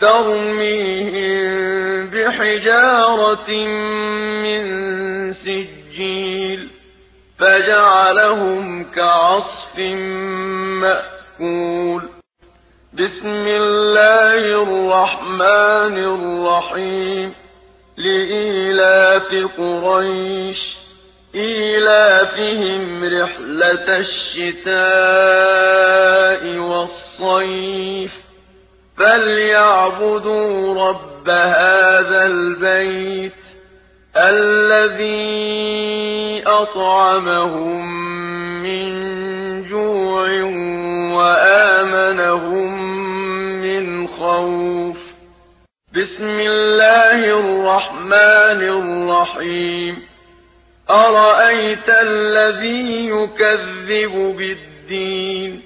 ترميهم بحجارة من سجيل فجعلهم كعصف مأكول بسم الله الرحمن الرحيم لإيلاف قريش إيلافهم رحلة الشتاء والصيف فليعبدوا رب هذا البيت الذي أطعمهم من جوع وآمنهم من خوف بسم الله الرحمن الرحيم أرأيت الذي يكذب بالدين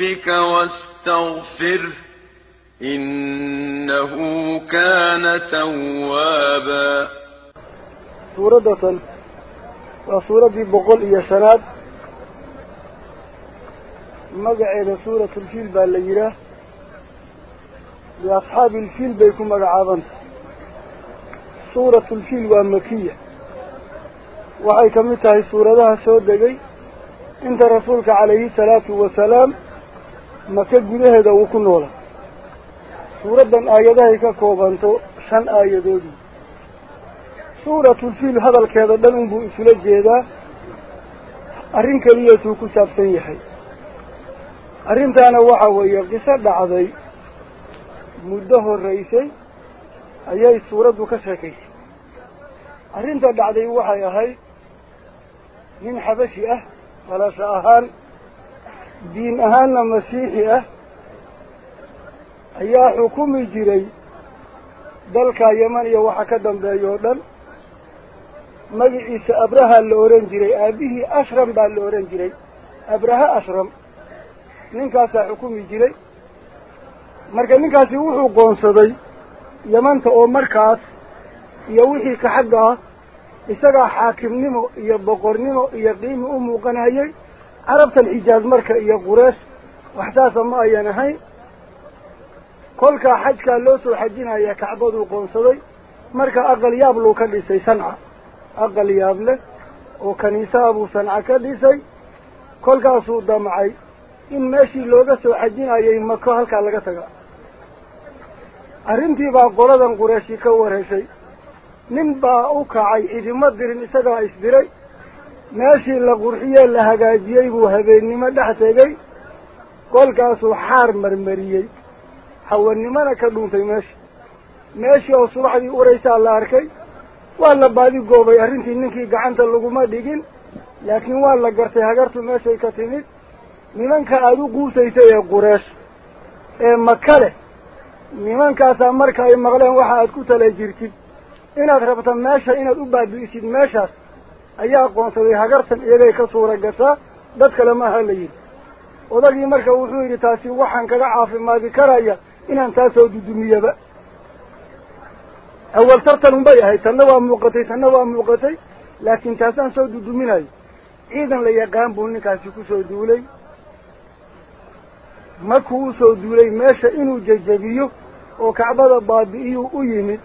ربك واستغفره إنه كان توابا سورة وسورة بقول إيا سناد مقعد سورة الفيل بالليلة لأصحاب الفيل بيكم مقعبا سورة الفيل ومكية وحي كمتها سورة لها سورة دي انت رسولك عليه الصلاة والسلام maka gudaheeda uu ku noolaa suuraddan aayadahay ka koobanto shan aayadoodii suuratulfiil hadalkeeda dhan unbuu isula jeedaa arrin keliyatuu ku saabsan yahay arrintaana waxa weeye qiso dhacday muddo horraysay ayay suuraddu ka sheekaysay arrinta dhacday waxay ahayd nin xabashi ah dhalasho ahaan diin ahaanna masiixi ah ayaa xukumi jiray dalka yeman iyo waxa ka dambeeya oo dhan magiciisa abraha la ohan jiray aabihii ashram baa la ohan jiray abraha ashram ninkaasaa xukumi jiray marka ninkaasi wuxuu qoonsaday yamanta oo markaas iyo wixii ka xagga ah isagaa xaakimnimo iyo boqornimo iyo qiimi u muuqanayay carabtan xijaaz marka iyo qureesh waxsaasa ma ayan ahayn kolkaa xajkaa loo soo xajinaya kacbaduu qoonsaday marka aqal yaab luu ka dhisay sanca aqal yaab leh oo kaniisaha buu sanca ka dhisay kolkaasuu damcay in meeshii looga soo xajinayay mako halkaa laga taga arrintii baa qoladan qureeshi ka warheshay nin baa u kacay idima dirin isagaa isdiray meeshii la qurxiyee la hagaajiyey buu habeennimo dhex tegey kolkaasuu xaar marmariyey hawannimana ka dhuuntay meesha meeshii oo subaxdii uraysaa la arkay waa la baadi goobay arrintii ninkii gacanta laguma dhigin laakiin waa la gartay hagartu meeshay ka timid nimanka aada u guurtaysay ee qureesh ee maka leh nimankaasaa marka ay maqleen waxa aad ku tala jirtid inaad rabta meesha inaad u baabi'isid meeshaas ayaa aqoonsaday hagartan iyagay ka suura gashaa dad kale maaha la yidhi odagii marka wuxuu yidhi taasi waxaan kaga caafimaadi karaya inaan taasoo dudumiyaba awal tartan unbay ahayd tanna waa muuqatay tanna waa muuqatay laakiin taasaan soo duduminayo ciidan la yaqaan buu ninkaasi kusoo duulay markuu usoo duulay meesha inuu jajabiyo oo kacbada baabi'iyuu u yimid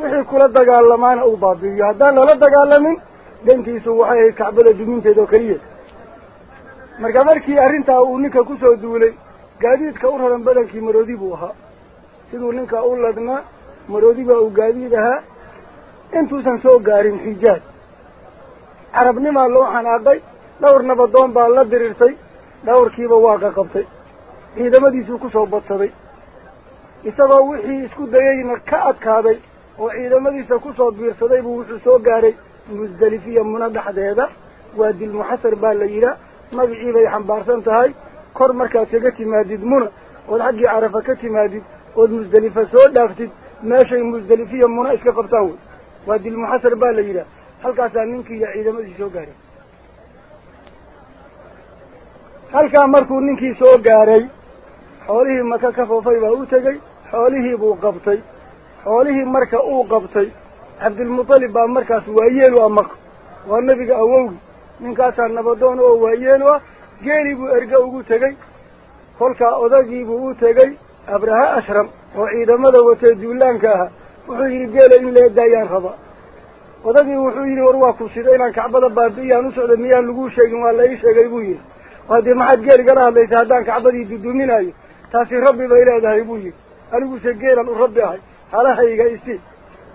wixii kula dagaalamaana uu baabi'iyo haddaan lala dagaalamin dhantiisu waxay ahayd kacbada duminteed oo keliya marka markii arrintaa uu ninka kusoo duulay gaadiidka u raran badankii maroodi buu ahaa siduu ninka u ladna maroodi baa uu gaadiid ahaa intuusan soo gaarin xijaaj carabnimaa loo xanaaqay dhawr nabadoon baa la diriirtay dhawrkiiba waa qaqabtay ciidamadiisuu kusoo badsaday isagoo wixii isku dayayna ka adkaaday oo ciidamadiisa kusoo biirsaday buu wuxuu soo gaaray musdelifiya muna dhexdeeda waadi lmuxasar baa la yidhaa magacii bay xambaarsan tahay kor markaad kaga timaadid muna ood xaggii carafa ka timaadid ood musdelifa soo dhaaftid meeshay musdelifiya muna iska qabtaan wey waadi lmuxasar baa la yidhaha halkaasaa ninkii iyo ciidamadii soo gaaray halkaa markuu ninkii soo gaaray xoolihii maka ka foofay baa u tegey xoolihii buu qabtay xoolihii marka uu qabtay cabdilmutalib baa markaas waayeel u ah maka waa nebiga awowgi ninkaasaa nabadoon oo waayeel u ah geeli buu erga ugu tegey kolkaa odagiibuu u tegey abraha ashram oo ciidamada watee duulaanka ahaa wuxuu yidhi geela in leedaayaan raba odagii wuxuu yidhi war waa ku sida inaan kacbada baabi'iyaan u socda miyaan laguu sheegin waa la ii sheegay buu yidhi haddee maxaad geel igala hadlaysa haddaan kacbadii duduminaayo taasi rabbi bay leedahay buu yidhi aniguse geelan u rabbi ahay halahayga isi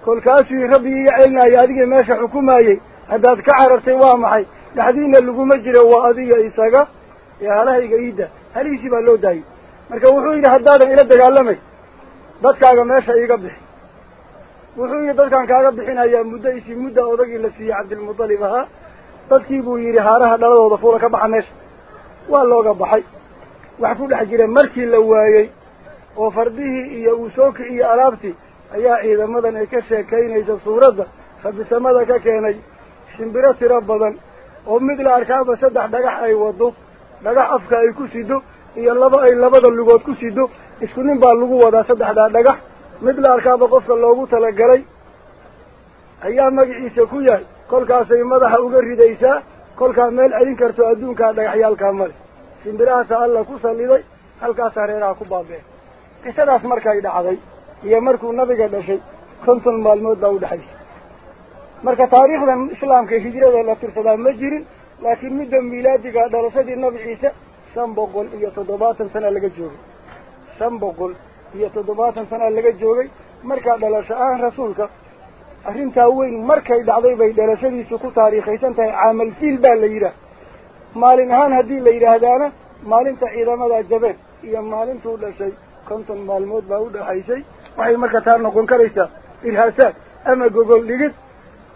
kolkaasuu rabbigii celinaya adigii meesha xukumayey haddaad ka carartay waa maxay dhaxdiina laguma jiro waa adiga isaga ee halahayga iida halihiisii baa loo daayey marka wuxuu yidhi haddaadan ila dagaalamay dadkaaga meesha iiga bixi wuxuu yidhi dadkaan kaaga bixinayaa muddo isii mudda odagii la siiyey cabdilmudalib ahaa dadkii buu yidhi haaraha dhaladooda fuula ka baxa meesha waa looga baxay wax ku dhex jira markii la waayey oo fardihii iyo uu soo kiciye alaabtii ayaa ciidamadan ay ka sheekaynaysa suuradda rabbi ka keenay shimbiro tiro badan oo mid la arkaaba saddex dhagax ay wado dhagax afka ay ku sido iyo laba ay labada lugood ku sido isku nin baa lagu wadaa saddexdaa dhagax mid la arkaaba qofka loogu talagalay ayaa magiciisa ku yahay kolkaasay madaxa uga ridaysaa kolkaa meel celin karto adduunkaa dhagaxyaalkaa male shimbirahaasaa alla ku salliday halkaasaa reeraha ku baabeen qisadaas markay dhacday iyo markuu nabiga dhashay konton maalmood baa udhexaysa marka taariikhdan islaamka hijrada la tirsadaa ma jirin laakiin midda miilaadiga dhalashadii nabi ciise shan boqol iyo toddobaatan sana laga joogay shan boqol iyo toddobaatan sana laga joogay markaa dhalasho ahaan rasuulka arrintaa weyn markay dhacday bay dhalashadiisu ku taariikhaysan tahay caamal fiil baa la yidhaah maalin ahaan haddii la yidhaahdaana maalinta ciidamada jabeen iyo maalintuu dhashay konton maalmood baa udhaxaysay waxay marka taa noqon karaysaa irhaasaan ama gogol dhigid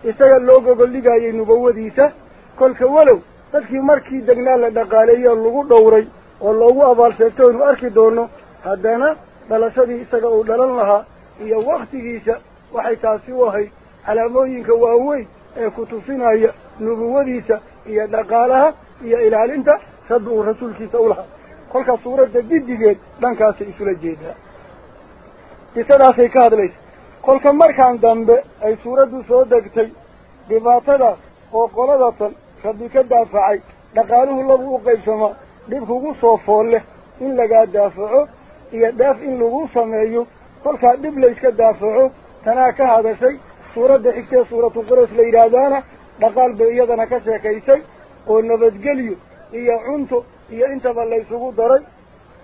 isaga loo gogol dhigayay nubawadiisa kolka walow dadkii markii degnaa la dhaqaaleeyo lagu dhowray oo loogu abaal sheegto inu arki doono haddana dhalashadii isaga uu dhalan lahaa iyo waktigiisa waxay taasi u ahayd calaamooyinka waaweyn ee ku tusinaya nubuwadiisa iyo dhaqaalaha iyo ilaalinta rabbi uu rasuulkiisa u lahaa kolkaa suuradda bidigeed dhankaasay isula jeedaa qisadaasay ka hadlaysa kolka markaan dambe ay suuraddu soo degtay dhibaatadaas oo qolada tan rabbi ka daafacay dhaqaaluhu lagu qaybsama dhib kugu soo fool leh in lagaa daafaco iyo dhaaf in lagu sameeyo kolkaa dhib layska daafaco tanaa ka hadashay suuradda xigtee suuratu qoros la yidhaahdaana dhaqaal bay iyadana ka sheekaysay oo nabadgelyo iyo cunto iyo intaba laysugu daray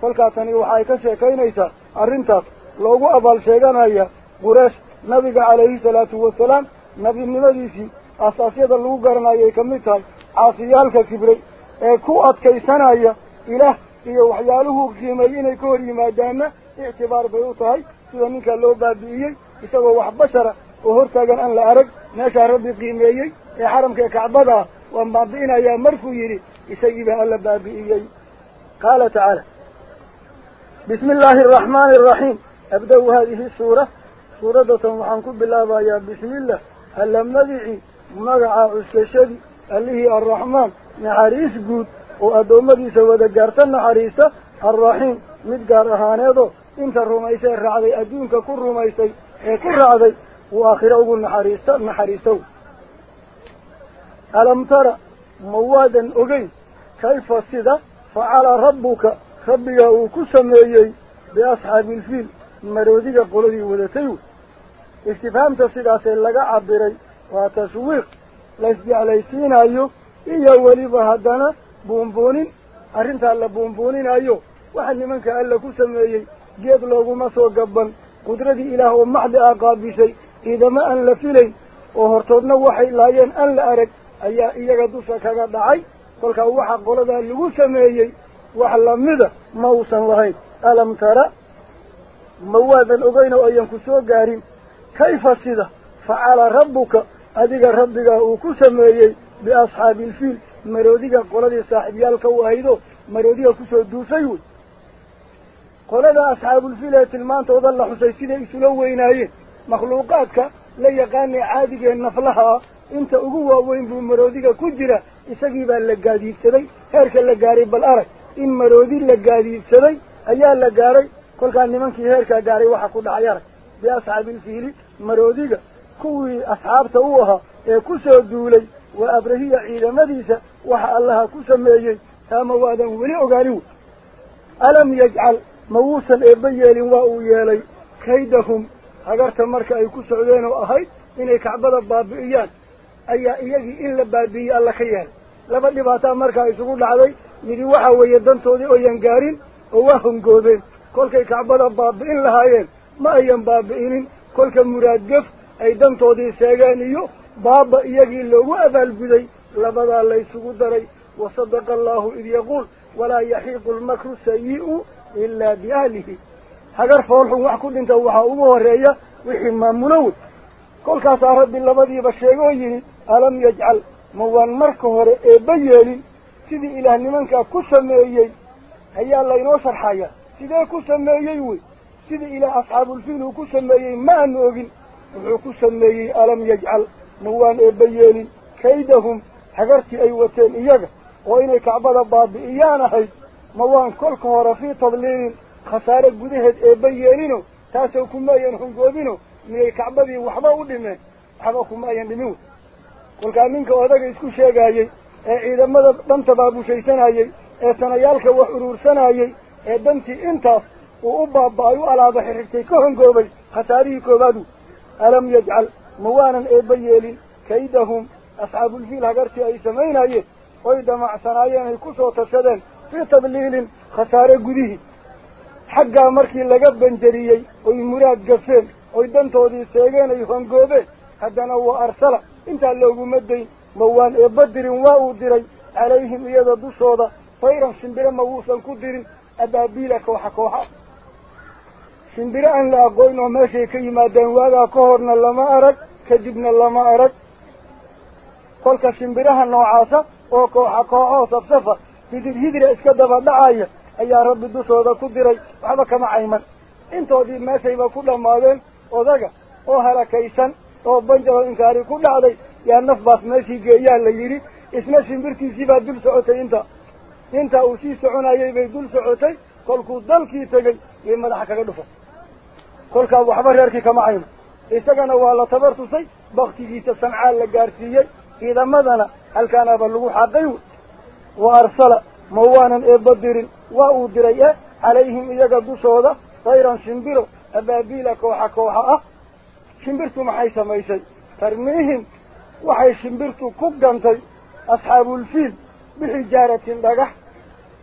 kolkaa tani waxay ka sheekaynaysaa arrintaas loogu abaal sheeganaya qureesh nabiga calayhi salaatu wasalaam nebinimadiisii asaasyada lagu garanayay ka mid tahay caasiyaalka kibray ee ku adkaysanaya ilaah iyo waxyaaluhuu qiimay inay ka hor yimaadaanna ictibaar bay u tahay sida ninkaa loo baabi'iyey isagoo wax bashara oo hortaagan aan la arag meeshaa rabbi qiimeeyey ee xaramkaee kacbadaah waan baabi'inayaa markuu yidhi isagiibaa alla baabi'iyey qaala tacaala bismi illaahi araxmaani araxiim أبدأ هذه السورة سورة وحنكو بالله يا بسم الله هل مدعي مقع عسكشدي اللي هي الرحمن نحريس قود وأدومدي سوى دقارتا نعريسة الرحيم مدقار أهانيضو انت الرميسي الرعضي أدونك كل رميسي إيه كل رعضي وآخر أقول نحريسة نعريسة ألم ترى موادا أغي كيف السيدة فعلى ربك ربك وكسميي بأصحاب الفيل maroodiga qoladii wadatay istifhaamta sidaasee laga cabiray waa tashwiiq laisjeclaysiinayo iyo weliba haddana buunbuunin arrintaa la buunbuuninayo waxa nimanka alla ku sameeyey geed looguma soo gaban qudradii ilaah oo maxdi ah qaabishay ciidamo aan la filayn oo hortoodna waxay laayeen aan la arag ayaa iyaga dusha kaga dhacay kolkaa waxa qoladaa lagu sameeyey wax lamida ma uusan lahayn alam tara ma waadan ogeyn oo ayan ku soo gaarin kayfa sida facala rabbuka adiga rabbigaa uu ku sameeyey biasxaabi ilfiil maroodiga qoladii saaxiibyaalka u ahaydo maroodiga kusoo duusay wey qolada asxaabulfiil ee tilmaantooda la xusay siday isula weynaayeen makhluuqaadka la yaqaanay caadigee naflaha inta ugu waaweyn buu maroodiga ku jira isagii baa la gaadiidsaday heerka la gaaray bal arag in maroodi la gaadiidsaday ayaa la gaaray kolkaa nimankii heerkaa gaaray waxaa ku dhacay arag biasxaabiilfiili maroodiga kuwii asxaabta u ahaa ee ku soo duulay waa abrahiya ciidamadiisa waxa allaha ku sameeyey taama waadan weli ogaanin wey alam yajcal ma wuusan eebba yeelin waa uu yeelay kaydahum hagarta marka ay ku socdeen oo ahayd inay kacbada baabi'iyaan ayaa iyagii in la baabi'iyey alla ka yeelay laba dhibaataa markaa isugu dhacday midi waxaa weeye dantoodii ooyan gaarin oo waa hongoobeen kolkay kacbada baabi'in lahaayeen ma ayan baabi'inin kolka muraadgaf ay dantoodii sheegeen iyo baaba iyagii loogu abaalguday labadaa laysugu daray wasadaqa allaahu id yaquul walaa yaxiiqu lmakru sayi'u ilaa biahlihi hagar foolxun wax ku dhinta waxaa ugu horreeya wixii maamula wey kolkaasaa rabbi labadiiba sheegoo yidhi alam yajcal ma waan marka hore eebba yeelin sidii ilaah nimankaa ku sameeyey ayaa laynoo sharxayaa sidee ku sameeyey wey sida ilaa asxaabulfiil uu ku sameeyey ma aanu ogin wuxuu ku sameeyey alam yajcal ma waan eebbayeelin kaydahum hagartii ay wateen iyaga oo inay kacbada baabi'iyaan ahayd ma waan kolka hore fii tadliilin khasaare gudaheed eebba yeelino taasoo kumaayan hungoobino miyay kacbadii waxba u dhimeen waxba kumaayan dhimin wey kolkaa ninka odaga isku sheegaayey ee ciidamada dhanta baabushaysanayey ee sanayaalka wax uruursanayey ee dantii intaas uu u baaba-ay u alaaba xirxigtay ka hongoobay khasaarihii koowaadu alam yajcal ma waanan eebba yeelin kaydahum asxaabulfiil hagartii ay samaynayeen oy damacsanaayeen ay ku soo tashadeen fii tabliilin khasaare gudihii xaggaa markii laga banjariyey oy muraad gafeen oy dantoodii seegeen ay hongoobeen haddana wa arsala intaa looguma dayn ma waan eebba dirin waa uu diray calayhim iyada dushooda tayran shimbire ma wuusan ku dirin أبابيل كوحا كوحا سندر أن لا أقوين وماشي كيما دنواغا كهرنا لما أرد كدبنا لما أرد kolka shimbiraha noocaasa oo kooxa kooxoo safsafa hidir hidira iska daba dhacaya ayaa rabbi dushooda ku diray waxba kama cayman intoodii meeshayba ku dhammaadeen odaga oo harakaysan oo banjaro inkaari ku dhacday yaa naf baas meeshii geeyaa la yidhi isna shimbirtiisii baa dul socotay inta inta uu sii soconayay bay dul socotay kolkuu dalkii tegey yay madaxa kaga dhufan kolkaa waxba reerkii kama hayno isagana waa la tabartusay baktigiisa samcaa la gaadhsiiyey ciidamadana halkaanaaba lagu xaaqay wey wa arsala ma waanan eebba dirin waa uu diray e calayhim iyaga dushooda tayran shimbiro abaabiila kooxa kooxa ah shimbirtu maxay samaysay tarmiihim waxay shimbirtu ku gantay asxaabuulfiil bixijaaratin dhagax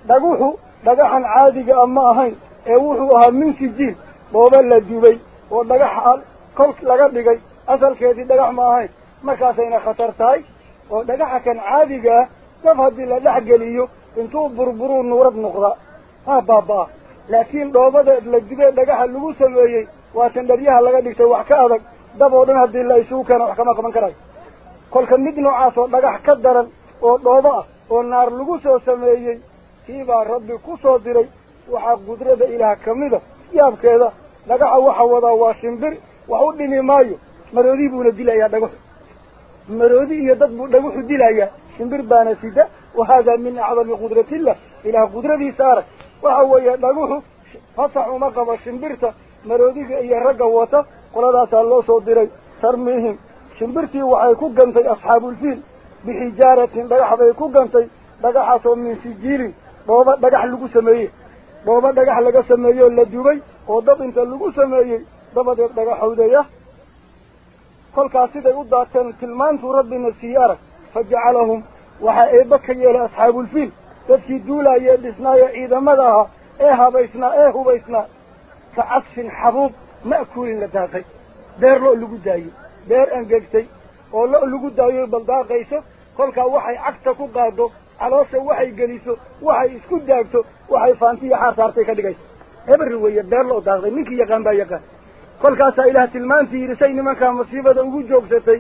dhagaxu dhagaxan caadiga a ma ahayn ee wuxuu ahaa min sijiil booba la dubay oo dhagax kol laga dhigay asalkeedii dhagax ma ahayn markaasayna khatar tahay oo dhagaxa kan caadiga ah dab haddii la dhex geliyo intuu burburuu nuurad noqdaa ha baaba-a laakiin dhoobada la dubee dhagaxa lagu sameeyey waa tan dharyaha laga dhigtay wax ka adag dab oo dhan haddii la isugu keena wax kama qaban karayo kolka mid noocaas oo dhagax ka daran oo dhoobo ah oo naar lagu soo sameeyey kiibaa rabbi ku soo diray waxaa qudrada ilaah ka mida yaabkeeda dhagaxa waxa wadaa waa shimbir wax u dhimi maayo maroodi buuna dilayaa dhagaxu maroodi iyo dad buu dhagaxu dilayaa shimbir baana sida wa haadaa min acdami qudratillah ilaah qudradiisa arag waxa weeye dhaguxu fasax uma qabo shimbirta maroodiga iyo ragga wata qoladaasaa loo soo diray tarmiihim shimbirtii waxay ku gantay asxaabulfiil bixijaaratin dhagax bay ku gantay dhagaxaasoo min sijiilin dhooba dhagax lagu sameeyey dhooba dhagax laga sameeyey oo la dubay oo dab inta lagu sameeyey dabadeed dhagaxowdaya kolkaas siday u daateen tilmaantuu rabbina sii arag fajacalahum waxaa eebba ka yeelay asxaabulfiil dadkii duulaayee dhisnaayee ciidamada ahaa ee habaysnaa ee hubaysnaa ka casfin xabuub ma'kuulin la daaqay beer lo' lagu daayey beer engegtay oo lo' lagu daayoy bal daaqayso kolkaa waxay cagta ku qaado caloosha waxay geliso waxay isku daagto waxay faantiya xaartaartay ka dhigayso hebri weeye beer loo daaqday ninkii yaqaan baa yaqaan kolkaasaa ilaah tilmaantii yidhi say nimankaa masiibada ugu joogsatay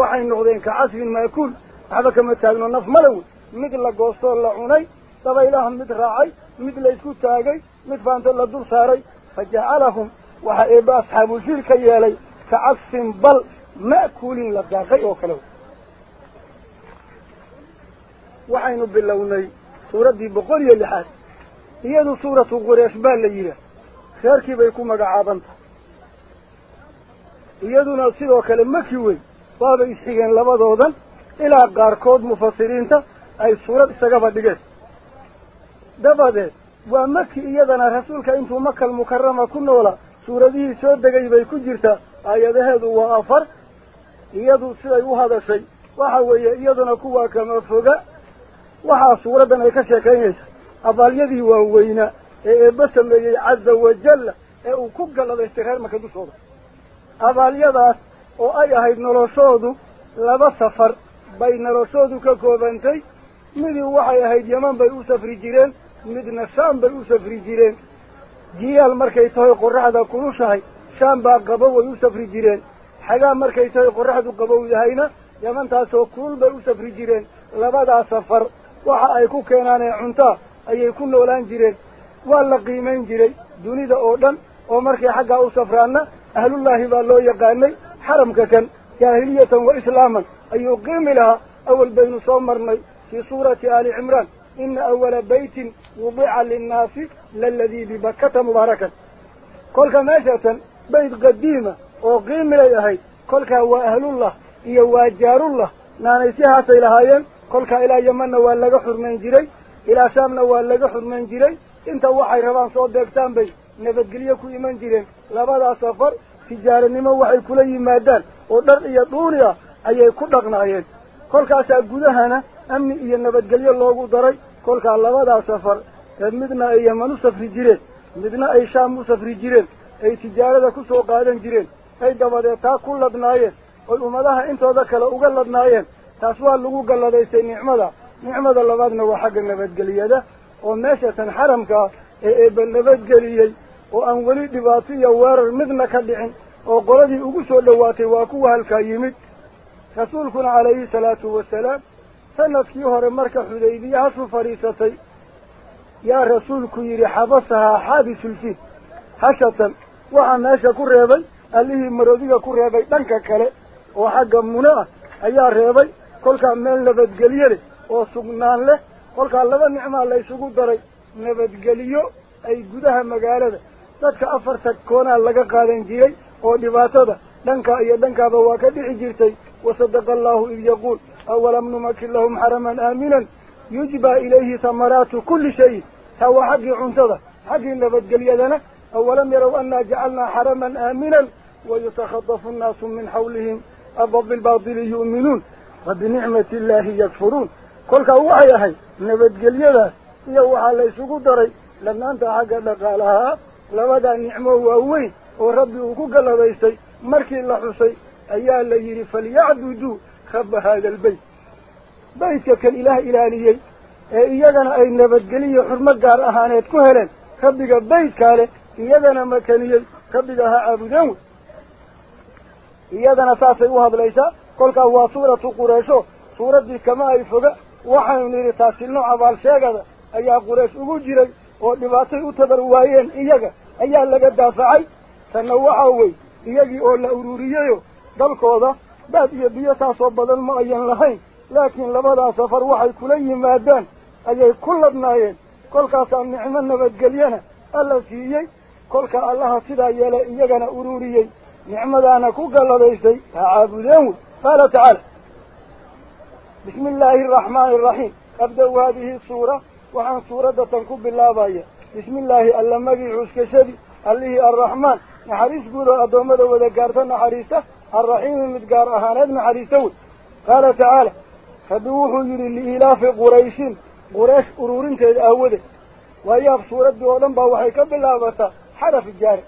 waxay noqdeen ka casfin maakuul waxba kama taagno naf mala wey mid la goostoo la cunay daba ilaah mid raacay mid la isku taagay mid faanto la dul saaray fa jacalahum waxa eebba asxaabuulfiil ka yeelay ka casfin bal ma'kuulin la daaqay oo kale wey waxaynu bilownay suuraddii boqol iyo lixaad iyadu suuratu qureesh baa la yidhaah reerkii bay ku magacaaban tahay iyaduna sidoo kale maki weyn waaba isxigeen labadoodan ilaa qaarkood mufasiriinta ay suurad isagaba dhigeen dabadeed waa maki iyadana rasuulka intuu makal mukarama ku noolaa suuradihii soo degay bay ku jirtaa aayadaheedu waa afar iyadu siday u hadashay waxa weeye iyaduna kuwaa kama foga waxaa suuradan ay ka sheekaynaysa abaal-yadii waaweynaa ee eebba sameeyey cadda wajalla ee uu ku galladaystay reer maka dushooda abaalyadaas oo ay ahayd noloshoodu laba safar bay noloshoodu ka koobantay midii waxay ahayd yeman bay u safri jireen midna shaam bay u safri jireen jiyaal markay tahay qorraxda kulushahay shaam baa qabow ay u safri jireen xagaa markay tahay qorraxdu qabow yahayna yamantaasoo kulul bay u safri jireen labadaa safar waxa ay ku keenaanee cuntaa ayay ku noolaan jireen waa la qiimayn jiray dunida oo dhan oo markay xaggaa u safraanna ahlullaahi baa loo yaqaanay xaramka kan jaahiliyatan wa islaaman ayuu qiimi lahaa awal baynu soo marnay fii suurati aali cimraan ina awala baytin wudica linnaasi laladii bibakata mubaarakan kolka meeshatan bayt qadiima oo qiimilay ahayd kolkaa waa ahlullah iyo waa jaarullah naanay si haasay lahaayeen kolka ilaa yemanna waa laga xurmayn jiray ilaa saamna waa laga xurmayn jiray inta waxay rabaan soo deegtaan bay nabadgelyo ku iman jireen labadaa safar tijaaranimo waxay kula yimaadaan oo dhar iyo dhuuni ah ayay ku dhaqnaayeen kolkaasaa gudahana amni iyo nabadgelyo loogu daray kolkaa labadaa safar ee midna ay yaman u safri jireen midna ay shaam u safri jireen ay tijaarada ku soo qaadan jireen ay dabadeed taa ku ladnaayeen oy ummadaha intooda kale uga ladnaayeen taas waa lagu galladaystay nicmada nicmada labaadna waa xagga nabadgeliyada oo meesha tan xaramkaa ee eebba nabadgeliyey oo aan weli dhibaato iyo weerar midna ka dhicin oo qoladii ugu soo dhowaatay waa kuwa halkaa yimid rasuulkuna calayhi salaatu wasalaam sanadkii hore marka xudaybiye hasu fadhiisatay yaa rasuulku yidhi xabasahaa xaabisulfiil hashatan waxaa meesha ku reebay allihii maroodiga ku reebay dhanka kale oo xagga muna ah ayaa reebay كل كان نبت لبد جليه له كل كان لبد نعمة لا يسوق دري نبت جليه أي جودها مجاله تك أفر تكون على لقى قارنجي أو دبعته ده دنك أي دنك أبوك بيعجيرتي وصدق الله إذ يقول أول من ما كلهم حرما آمنا يجب إليه ثمرات كل شيء هو حق عنده حق نبت جليه ده أولم يروا أن جعلنا حرما آمنا ويتخطف الناس من حولهم أبض بالباطل يؤمنون وبنعمة الله يكفرون كل كوحي هاي نبت قليلا علي ليس قدري لأن أنت حقا قالها لبدا نعمة ووي وربي وكوكا لبيسي مركي الله حسي أيها اللي يري فليعبدوا خب هذا البيت بيتك كالإله إلاليي إيه، إيادنا أي نبت قليل حرمة قار أهانيت كهلا خبك بيت كاله إيادنا مكانيي خبك ها عبدون إيادنا ساسي وهذا ليسا kolkaa waa suuratu qureysho suuraddii kama ay foga waxaanu nidhi taasi nooc abaal sheegada ayaa qureish ugu jiray oo dhibaatay u tabar waayeen iyaga ayaa laga daafacay tanna waxaa wey iyagii oo la ururiyayo dalkooda baad iyo biyo taasoo badan ma ayan lahayn laakiin labadaa safar waxay kula yimaadaan ayay ku ladnaayeen kolkaasaa nicmo nabadgelyana alla siiyey kolka allaha sidaa yeela iyagana ururiyey nicmadaana ku galladaystay ha caabudeen wey قال تعالى بسم الله الرحمن الرحيم أبدأ هذه السورة وعن سورة تنكب الله بايا بسم الله ألا مقعوش كشدي أليه الرحمن نحريس قولوا أدومده وذكارتا نحريسة الرحيم المدقار أهانات نحريسة قال تعالى فدوه يري لإلاف قريش قريش أرور تيد أهوده وهي في سورة دولان باوحي كبلا حرف الجار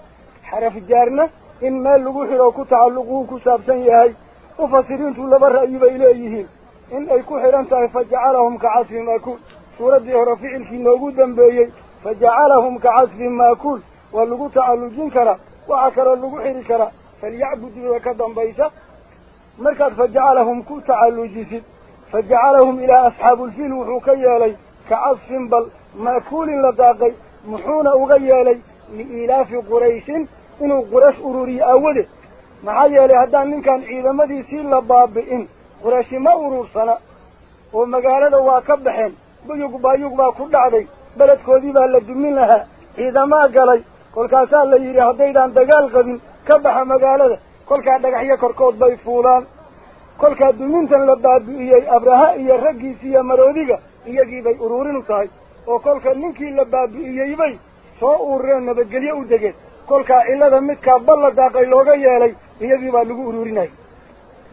حرف الجارنا إن ما اللقوح لو كتعلقوه كسابسا يهي مفسرين تقول لبرا أيبا إليهين إن أي كحران فجعلهم كعصف ما كل سورة دي رفيع الكين وجودا بيي فجعلهم كعصف ما كل واللغو تعالو جنكرا وعكرا اللغو حركرا فليعبدوا وكدا بيسا مركز فجعلهم كو تعالو جسد فجعلهم إلى أصحاب الفيل وحوكي علي كعصف بل ما كل لداغي محونا وغي يالي لإلاف قريش إنو قريش أروري أوله maxaa yeelay haddaan ninkan ciidamadiisii la baabi'in qurayshi ma uruursana oo magaalada waa ka baxeen buyug baayug baa ku dhacday beledkoodii baa la dumin lahaa ciidamaa galay kolkaasaa la yidhi haddaydaan dagaal qabin ka baxa magaalada kolkaa dhagaxyo korkood bay fuulaan kolkaa dumintan la baabi'iyey abraha iyo raggiisi iyo maroodiga iyagiibay uruurinu tahay oo kolka ninkii la baabi'iyeybay soo uurreen nabadgelyo u degeen kolkaa cillada midkaa balla daaqay looga yeelay iyagii baa lagu ururinayay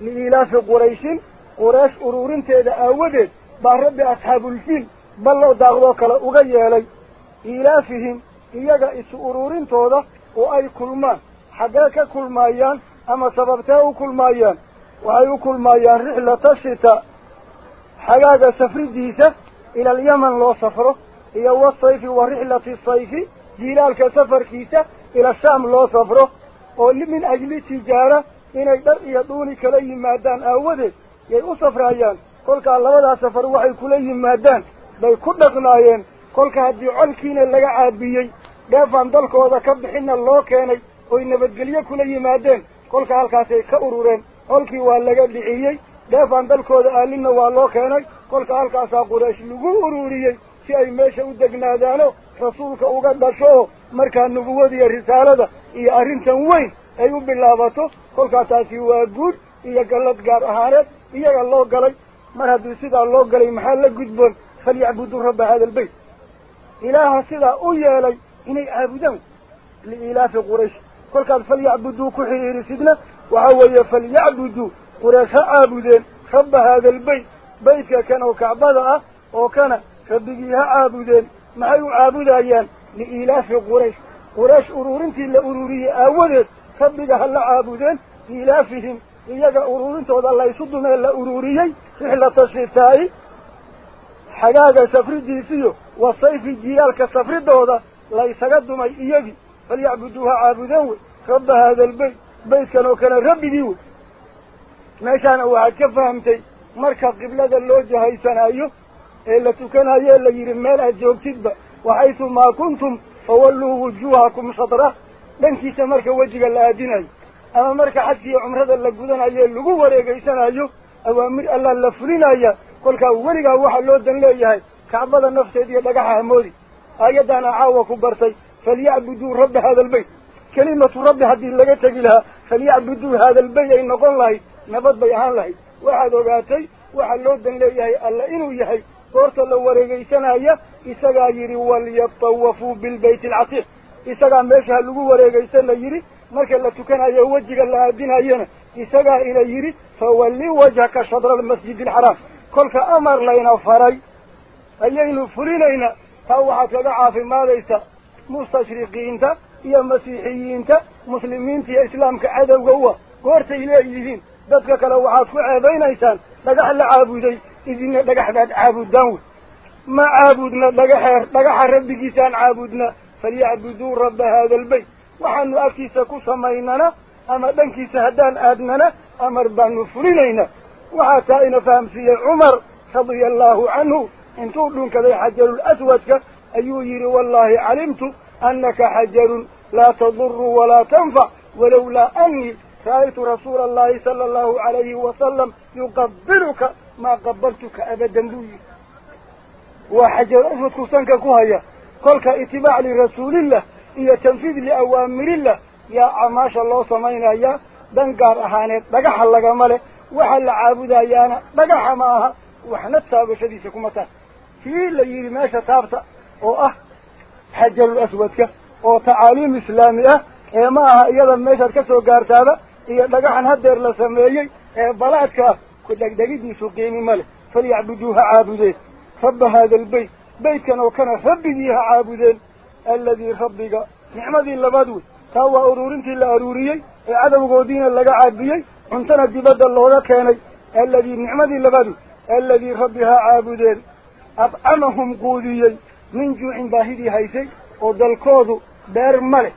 liilaafi qurayshin quraysh ururinteeda aawadeed baa rabbi asxaabulfiil balloo daaqdoo kale uga yeelay iilaafihim iyaga isu uruurintooda oo ay kulmaan xaggee ka kulmaayaan ama sababtee u kulmaayaan waxay u kulmaayaan rixlata shita xagaaga safridiisa ila alyaman loo safro iyo wasayfi wa rixlati sayfi jilaalka safarkiisa ila shaam loo safro oo min ajli tijaara inay dhar iyo dhuuli kala yimaadaan aawadeed yay u safraayaan kolkaa labadaa safar waxay kula yimaadaan bay ku dhaqnaayeen kolka haddii colkiina laga caabiyey dheefaan dalkooda ka bixinna loo keenay oy nabadgelyo kula yimaadeen kolka halkaasay ka urureen colkii waa laga dhiciyey dheefaan dalkooda aalinna waa loo keenay kolka halkaasaa quraysh lagu ururiyey si ay meesha u degnaadaano rasuulka uga dhasho oo مركا النبوذ يا رسالة يا أرنتا وين أيوب باللابطو كل كاتاتي واقول يقلط قار أهارت يقل الله قلي مره دو سيدا الله قلي محالة قدبر فليعبدوا رب هذا البيت إله سيدا أويالي إني أعبدون لإلاف قريش كل كات فليعبدوا كحير سيدنا وعوية فليعبدوا قريش أعبدين رب هذا البيت بيت كانوا كعبادة وكان ربكي ها عابدين ما هيو لإيلاف قريش قريش إلا أروري أولد ربك هل عابدين إيلافهم إيجا أرورنتي وضع الله يصدنا لأروريي رحلة تشريفتائي حقاقة سفر ديسيو والصيف الجيال سفرد الدوضة لا يسقدم إيجي فليعبدوها عابدين رب هذا البيت بيت كانوا كان ربي ديوي meeshaan كيف ka مركب قبلة اللوجة هاي سنة أيوه إلا تكون هاي اللي yidhi meel aad joogtidba وحيث ما كنتم فولوا وجوهكم شطرة لنكي سمرك وجه الآدني أما مرك حدثي عمرها اللقودان أيه اللقو وريقيسان أيه أوامر ألا اللفلين أيه كل كأوليقا وحا لودن لأيه كعبدا نفسه دي لقاها همودي أنا أعاوة كبرتي فليعبدوا رب هذا البيت كلمة رب هذه اللي تقلها فليعبدوا هذا البيت إن قل الله نبض بيهان له واحد وقاتي واحد لودن لأيه ألا إنو يحي قرط الله وريقيسان أيه isagaa yidhi waliyatawafuu bilbayti alcatiiq isagaa meesha ha lagu wareegaysan la yidhi marka la tukanayo wejiga la aadinayana isagaa ila yidhi fawalli wajhaka shadra almasjidi alxaraam kolka amar layna faray ayaynu fulinaynaa taa waxaad kaga caafimaadaysa mustashriqiinta iyo masiixiyiinta muslimiinta iyo islaamka cadowga uwa goortay leeyihiin dadka kale waxaad ku ceebaynaysaan dhagax la caabuday idinna dhagax baad caabudaan wey ما عابدنا بقح دقحر ربك سان عابدنا فليعبدوا رب هذا البيت وحن أكيسا كسميننا أما دنكيسا هدان آدننا أمر بنفرينينا وحتى فهم في عمر رضي الله عنه إن دون كذي حجر الأسود أيو يري والله علمت أنك حجر لا تضر ولا تنفع ولولا أني رأيت رسول الله صلى الله عليه وسلم يقبلك ما قبلتك أبدا لي وحجر أسود كسانك كهيا كلك اتباع لرسول الله إيا تنفيذ لأوامر الله يا عماش الله سمين هيا دنقار أهانيت بقح لك مالي وحل عابد هيانا بقح معها وحنا تابو شديسة كمتا في اللي يري ماشا تابتا وأه حجر الأسود كه oo tacaaliim islaami ah ee ma aha iyada meeshaad ka soo gaartaaba iyo dhagaxan hadeer la sameeyey ee balaadka ah ku dhegdhegidiisu رب هذا البيت بيتا وكان ربجيها عابدين الذي ربك نعمدي اللبادوي تاوى أرورنتي اللي أروريي عدم قودين اللي عابيي عمتنا الدبادة اللي كاني الذي نعمدي اللبادوي الذي ربها عابدين أطعمهم قوديي من جوع باهدي هايسي ودالكودو دار ملك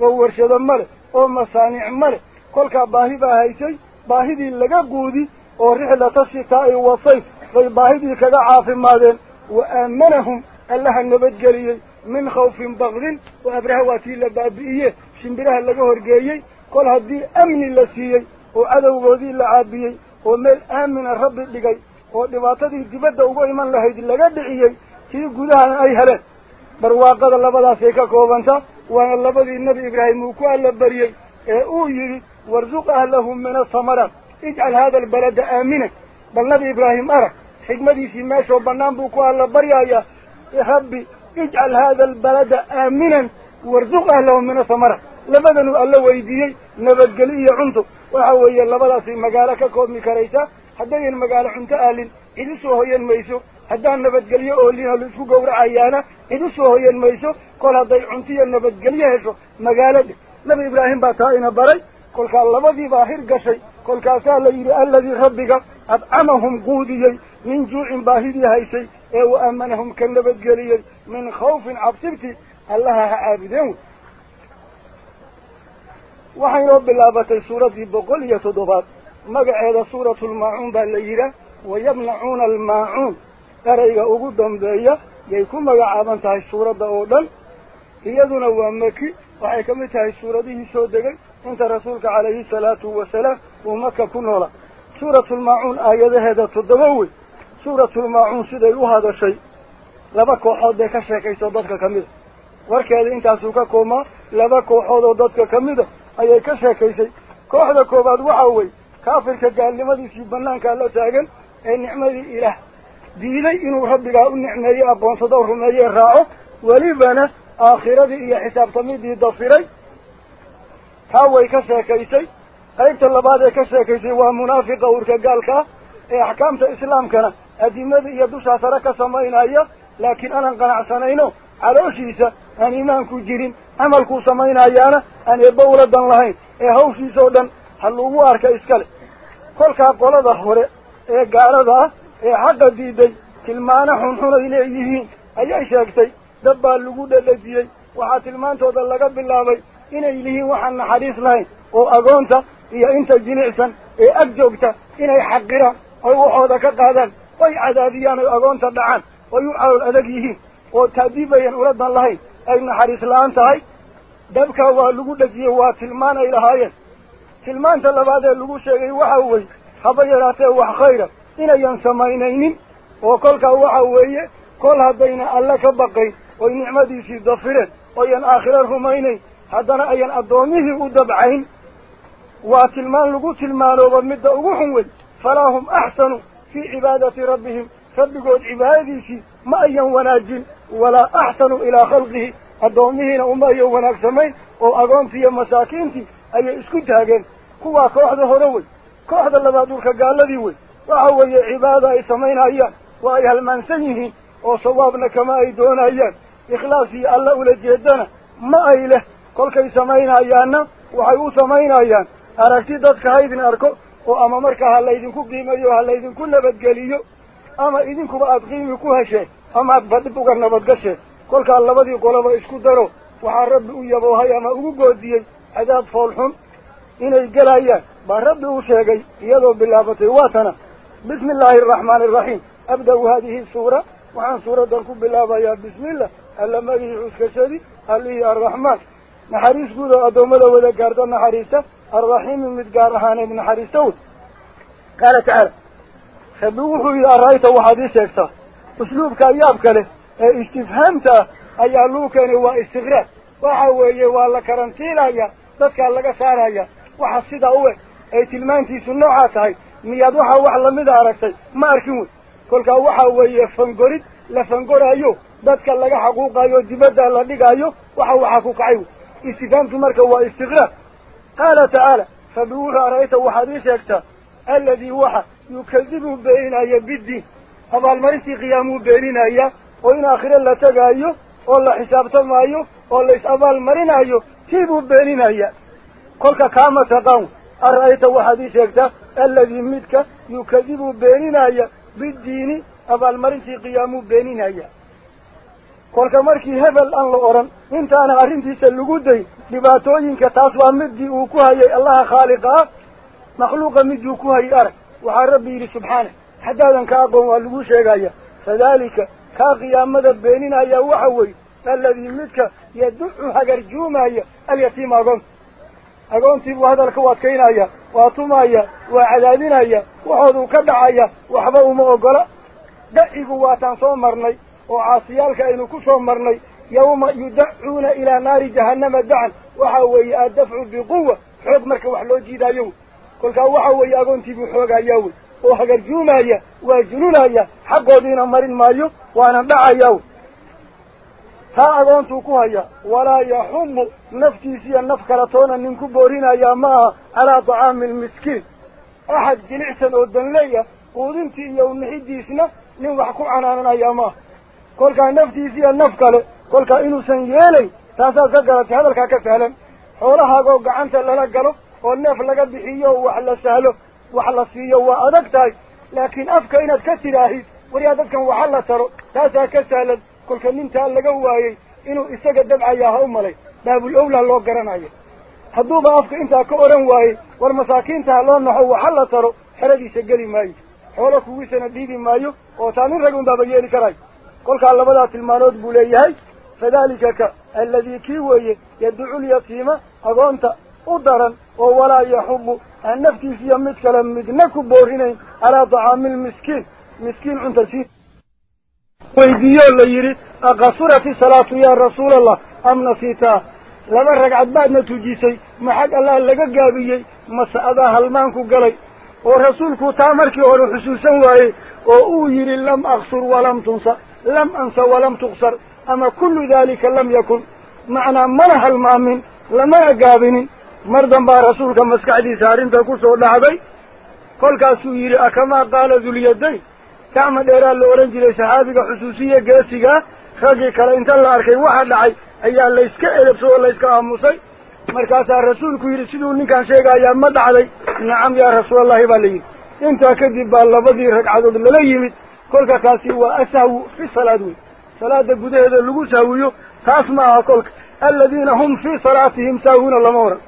وورشد ملك ومصانع ملك كل كباهي هايسي باهدي اللي قودي ورحلة الشتاء والصيف bay baahidii kaga caafimaadeen wa aamanahum allaha nabadgeliyey min khawfin bakdin oo abraha waa kii la baabi'iye shimbiraha laga horgeeyey kol haddii amni la siiyey oo cadowgoodii la caabiyey oo meel aamina rabbi dhigay oo dhibaatadii dibadda uga iman lahayd laga dhiciyey kii gudahana ay heleen barwaaqada labadaasay ka koobanta waana labadii nebi ibraahim uu ku alla bariyey ee uu yidhi warsuq ahlahum min asamaraat ijcal haada albalada aaminan bal nabi ibraahim arag xikmadiisii meeshoo bannaan buu ku alla baryaaya rabbi ijcal haada albalada aaminan warduq ahlahu mina samara labadanuu alla weydiiyey nabadgeli iyo cunto waxa weeye labadaasi magaalo ka koobmi karaysa haddayan magaalo cunto aalin cid u soo hoyan mayso haddaan nabadgelyo oolina la isku gawracayaana cid u soo hoyan mayso kol hadday cuntiyo nabadgelyo hesho magaalada nebi ibraahim baa taa ina baray kolkaa labadiibaa hir gashay kolkaasaa la yidhi aladii rabbiga adcamahum quudiyey min juucin baahidii haysay ee wa aamanahum ka nabadgeliyey min khawfin cabsibti allaha ha caabudeen wey waxaynoo bilaabatay suuraddii boqol iyo toddobaad magaceeda suuratu lmaacuun baa la yidhaah wayamnacuuna almaacuun erayga ugu dambeeya yay ku magacaaban tahay suuradda oo dhan iyaduna waa maki waxay ka mid tahay suuradihii soo degay inta rasuulka calayhi salaatu wasalaam ومكة كنولا سورة الماعون آيادها هذا تدووي سورة الماعون سيدي هذا الشيء لبا كوحود دي كشاكي صدتك كميدة warkeeda intaasuu ka koobmaa laba kooxood oo dadka ka mid a ayay ka sheekaysay kooxda koowaad waxa wey kaafirka gaalnimadiisii banaankaa la taagan ee nicmadii ilaah diiday inuu rabbigaa u nicmeeyo aqoonsado rumeeye raaco welibana aakhiradii iyo xisaabtamidii dafiray taa way ka sheekaysay qaybta labaad ee ka sheekaysay waa munaafiqa urkagaalka ee axkaamta islaamkana adimada iyo dushaa sare ka samaynaya laakiin aanan qanacsanayno calooshiisa aan iimaanku jirin camalkuu samaynayaana aan eebba ula dan lahayn ee hawshiisa oo dhan ha lagu arka iskale kolkaa qolada hore ee gaalada ah ee xaqa diiday tilmaano xunxun ay leeyihiin ayay sheegtay dab baa lagu dhadhajiyey waxaa tilmaantooda laga bilaabay inay yihiin waxaan naxariis lahayn oo agoonta iyo inta jilicsan ee ag joogta inay xaqiraan oy waxooda ka qaadaan oy cadaadiyaan oy agoonta dhacaan oy u calool adag yihiin oo taadiibayan ula dan lahayn ay naxariis la-aan tahay dabkaa waa lagu dhejiyey waa tilmaan ay lahaayeen tilmaanta labaad ee lagu sheegay waxa weeye haba yaraatee wax khayra inayan samaynaynin oo kolkaa waxa weeye kol haddayna alle ka baqayn oy nicmadiisii dafireen oyan aakhiro rumaynayn haddana ayan addoommihii u dabcayn واتلمان لقو تلمانو ومد أغوحن ود فلاهم أحسنوا في عبادة ربهم فبقوا عبادتي ما أيهم وناجين ولا أحسنوا إلى خلقه الدوميهن أما أيهم وناكسمين في ومساكينتي أي اسكتاقين كوا كوحدة هروي كوحدة لبادولك قال لدي وي وعوي عبادة سمين أيام وأيها المنسيه وصوابنا كما يدون أيام إخلاصي الله لجيدنا ما أيله كل كي سمين أيامنا وحيو سمين أيام aragti dadka ha idin arko oo ama markaa ha laydinku qiimayo ha laydinku nabadgeliyo ama idinkuba aada qiimi ku hesheen ama aadba dhib uga nabadgasheen kolkaa labadii qolaba isku daro waxaa rabbi u yaboohay ama ugu goodiyey cadaab foolxun inay gelayaan baa rabbi u sheegay iyadoo bilaabatay waa tana bismi illaahi araxmaani araxiim abda-u haadihi suura waxaan suuraddan ku bilaabayaa bismillah alla magihii xuskashadii allihii arraxmaan naxariis guud oo addoommada wada gaarta naxariista الرحيم مدقار هاني من حريستوت قال تعالى خبوه إذا رأيت وحديث يكسر أسلوبك أيابك له استفهمته ayaa luukani waa istiqraar waxa weeye waa la karantiinaya dadkaa laga saaraya waxa sida u eg ay tilmaantiisu noocaa tahay miyaad waxaa wax lamida aragtay ma arkin wey kolkaa waxa weeye fangorid la fangoraayo dadka laga xaquuqayo dibadda la dhigaayo waxa waxaa ku kacay wey istifaamtu marka waa istiqraar قال تعالى فبوحى رأيت وحديث يكتا الذي وحى يكذب بين أي بدي هذا المرسي قيامه بيننا أي وإن آخر الله تقايه ولا حساب تمايه ولا إسأب المرين أيه كيف بيننا أي كلك كامة تقوم أرأيت وحديث يكتا الذي مدك يكذب بيننا أي بالدين أبا المرسي قيامه بيننا أي kolka markii hebel aan la odhan intaana arrintiisa lagu day dhibaatooyinka taas waa midii uu ku hayay allaha khaaliqa ah makhluuqa miduu ku hayay arag waxaa rabbi yidhi subxaana haddaadan ka aqoon waa lagu sheegaya fadaalika kaa qiyaamada beeninayaa waxa weeye aladii midka yaducu hagarjuumaya alyatiima agoonta agoontii buu hadalka u adkaynaya waa tumaya waa cadaadinaya waxooduu ka dhacaya waxba uma ogola dacigu waataan soo marnay وعاصيالك أينو كسو مرني يوم يدعون إلى نار جهنم دعا وحاوي الدفع بقوة حوق مركا وحلو جيدا يوم كل كان وحاوي أغنتي بحوقا يوم وحقر جومايا وجنونايا حقو دينا مرين مايو وانا دعا يوم ها أغنتو كوهيا ولا يحم نفتي سيا نفكرتونا ننكو بورينا يا ما على طعام المسكين أحد جلعسا أدن ليا قودنتي يوم نحيديسنا نوحكو عنانا يا ما kolkaa naftiisiiyo naf kale kolkaa inuusan yeelay taasaad ka garatay hadalkaa ka sahlan xoolahaagoo gacanta lala galo oo neef laga bixiyo wax la sahlo wax la siiyo waa adag tahay laakiin afka inaad ka tidhaahid wariyaa dadkan waxa la talo taasaa ka sahlan kolka nintaa laga waayey inuu isaga dabcayaa ha u malay baabul owla loo garanayo hadduuba afka intaa ka odhan waaye war masaakiinta ha loo naxo waxa la talo xeradiisa geli maayo xoolo kugiisana dhiibi maayo oo taa nin rag unbaaba yeeli karayo كل كان لبدا تلمانود بوليهي فذلك الذي كيوي يدعو اليتيمة أغانتا أدرا ولا يحب أن نفتي في يمت كلام مدنك بورينين على طعام المسكين مسكين عن ترسيل ويدي الله يري أقصرة صلاة يا رسول الله أم نسيتا لما رقعت بعدنا تجيسي ما حق الله اللي قابيي ما سأضاها المانكو قلي ورسولكو تامركي ورحسوسا وعي وأو يري لم أقصر ولم تنصر لم أنسى ولم تغسر أما كل ذلك لم يكن معنى ملها المامن لما أقابن مرضا با رسولك مسكعدي سارين تكوس ودعبي كل كاسو يري أكما قال ذو اليدين تعمل إيران لأورنجي ليس هذه حسوسية قاسية خاقي كلا انت الله أركي واحد لعي أيها اللي اسكا إلبسو والله اسكا أموسي مركاسا الرسول كوير سيدو نكان شيقا يا مدعلي نعم يا رسول الله بليه انت كذب الله بدي عدد ضد كل كاسي واسهو في صلاته صلاة جودة هذا اللي جوسهويا تسمع كل الذين هم في صلاتهم ساهون الله مورا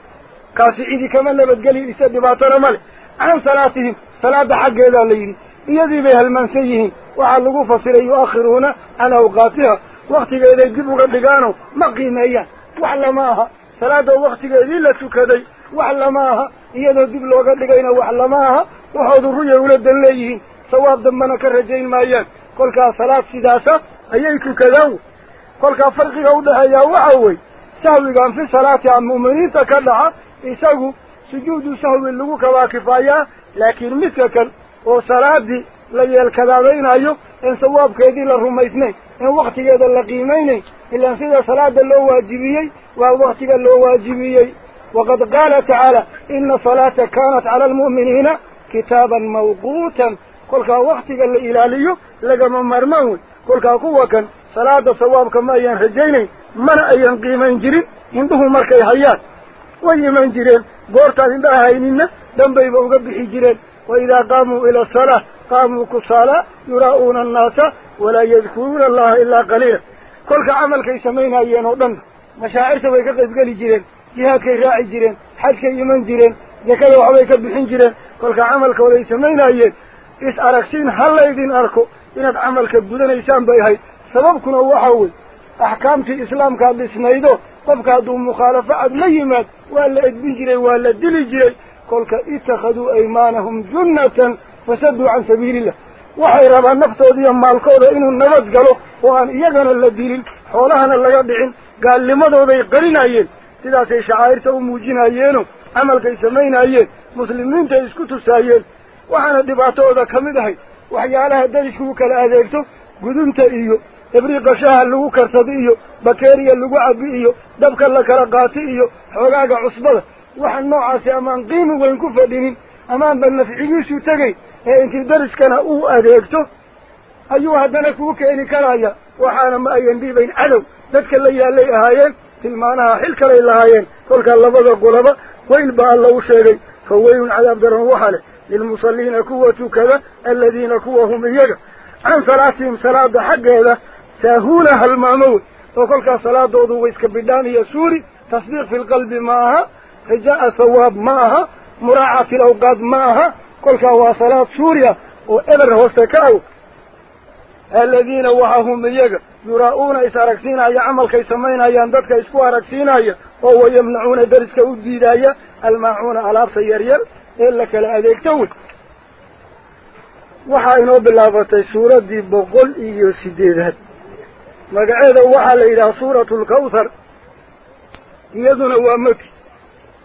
كاسي إذا كمل بتجلي لسد باطر مال عن صلاتهم صلاة حق هذا اللي يذي به المنسيه وعلى الجوف صلي يؤخرون على وقاتها وقت جودة جبوا بجانو ما قيمها وعلمها صلاة وقت جودة لا تكذى وعلمها يذي جبوا بجانو وعلمها وحاضر رجع ولد الليين ثواب دمنا كرجين مايان قل كا صلاه سداسه ايي كو قل كل كا فرقي او دحيا وحوي سهوي كان في صلاه المؤمنين تكلها يسغو سجود سهوي لو كوا لكن مثلك او صلاه دي ليل كدادين ايو ان ثواب كيدي اثنين ان وقت يدا اللقيمين الا ان في صلاه لو واجبيه ووقت لو واجبيه وقد قال تعالى إن صلاة كانت على المؤمنين كتابا موقوتا kolkaa waktiga la ilaaliyo lagama maarmaan wey kolkaa kuwa kan salaada sawaabka ma ayaan rajaynayn mana ayaan qiimayn jirin indhuhu markay hayaan way iman jireen goortaan indhaha haynina dhanbayba uga bixi jireen waidaa qaamuu ila asalaa qaamuu kusaalaa yuraa'uuna annaasa walaa yadkuruuna allaha ilaa qaliila kolka camalkay samaynayeen oo dhan mashaacirta way ka qaybgeli jireen jihaadkay raaci jireen xajkay iman jireen jakada waxbay ka bixin jireen kolka camalkooday samaynayeen is aragsiin ha laydin arko inaad camalka gudanaysaan bay ahayd sababkuna waxa wey axkaamtii islaamka ad dhisnaydo qofka hadduu mukhaalafo aada la yimaad waa la edbin jiray waa la dili jiray kolka ittakhaduu aymaanahum junnatan fasaduu can sabiilillah waxay rabaan naftooda iyo maalkooda inuu nabad galo oo aan iyagana la dilin xoolahana laga dhicin gaalnimadooday qarinayeen sidaasay shacaa'irta u muujinayeeno camalkay samaynayeen muslimiintay isku tusaayeen waxaana dhibaatooda ka mid ahay waxyaalaha dadisku kala adeegto gudunta iyo ibriiqa shaaha lagu karsado iyo bakeeriya lagu cabi iyo dabka la kala qaati iyo xoogaaga cusbada waxa noocaasi amaan qiimi weyn ku fadhinin amaanba nafcigiisu tegay ee intii dariskana uu adeegto ayuu haddana kuu keeni karaya waxaana ma ayan dhiibayn cadow dadka la yaallay ahaayeen tilmaanaha xil kalay lahaayeen kolkaa labada qoloba wayn baa alla u sheegay fa weynun cadaab daran waxaa leh للمصلين كوة كذا الذين كوهم يجع عن صلاتهم صلاة حق هذا سهولها المعمول وقلك صلاة دوضو ويسكبدان هي سوري تصديق في القلب معها فجاء ثواب معها مراعاة في الأوقات معها قلك هو صلاة سوريا وإبر هو سكاو الذين وحهم يجع يراؤون إساركسين أي عمل كيسمين أي أندتك إسكوها ركسين أي وهو يمنعون درسك أجيد أي المعون على سيريال إلا كلا أذيك تول وحا إنو بلافتي سورة دي بقل إيو سديدهد مقعيدا وحا لإلى سورة الكوثر إيادنا وأمك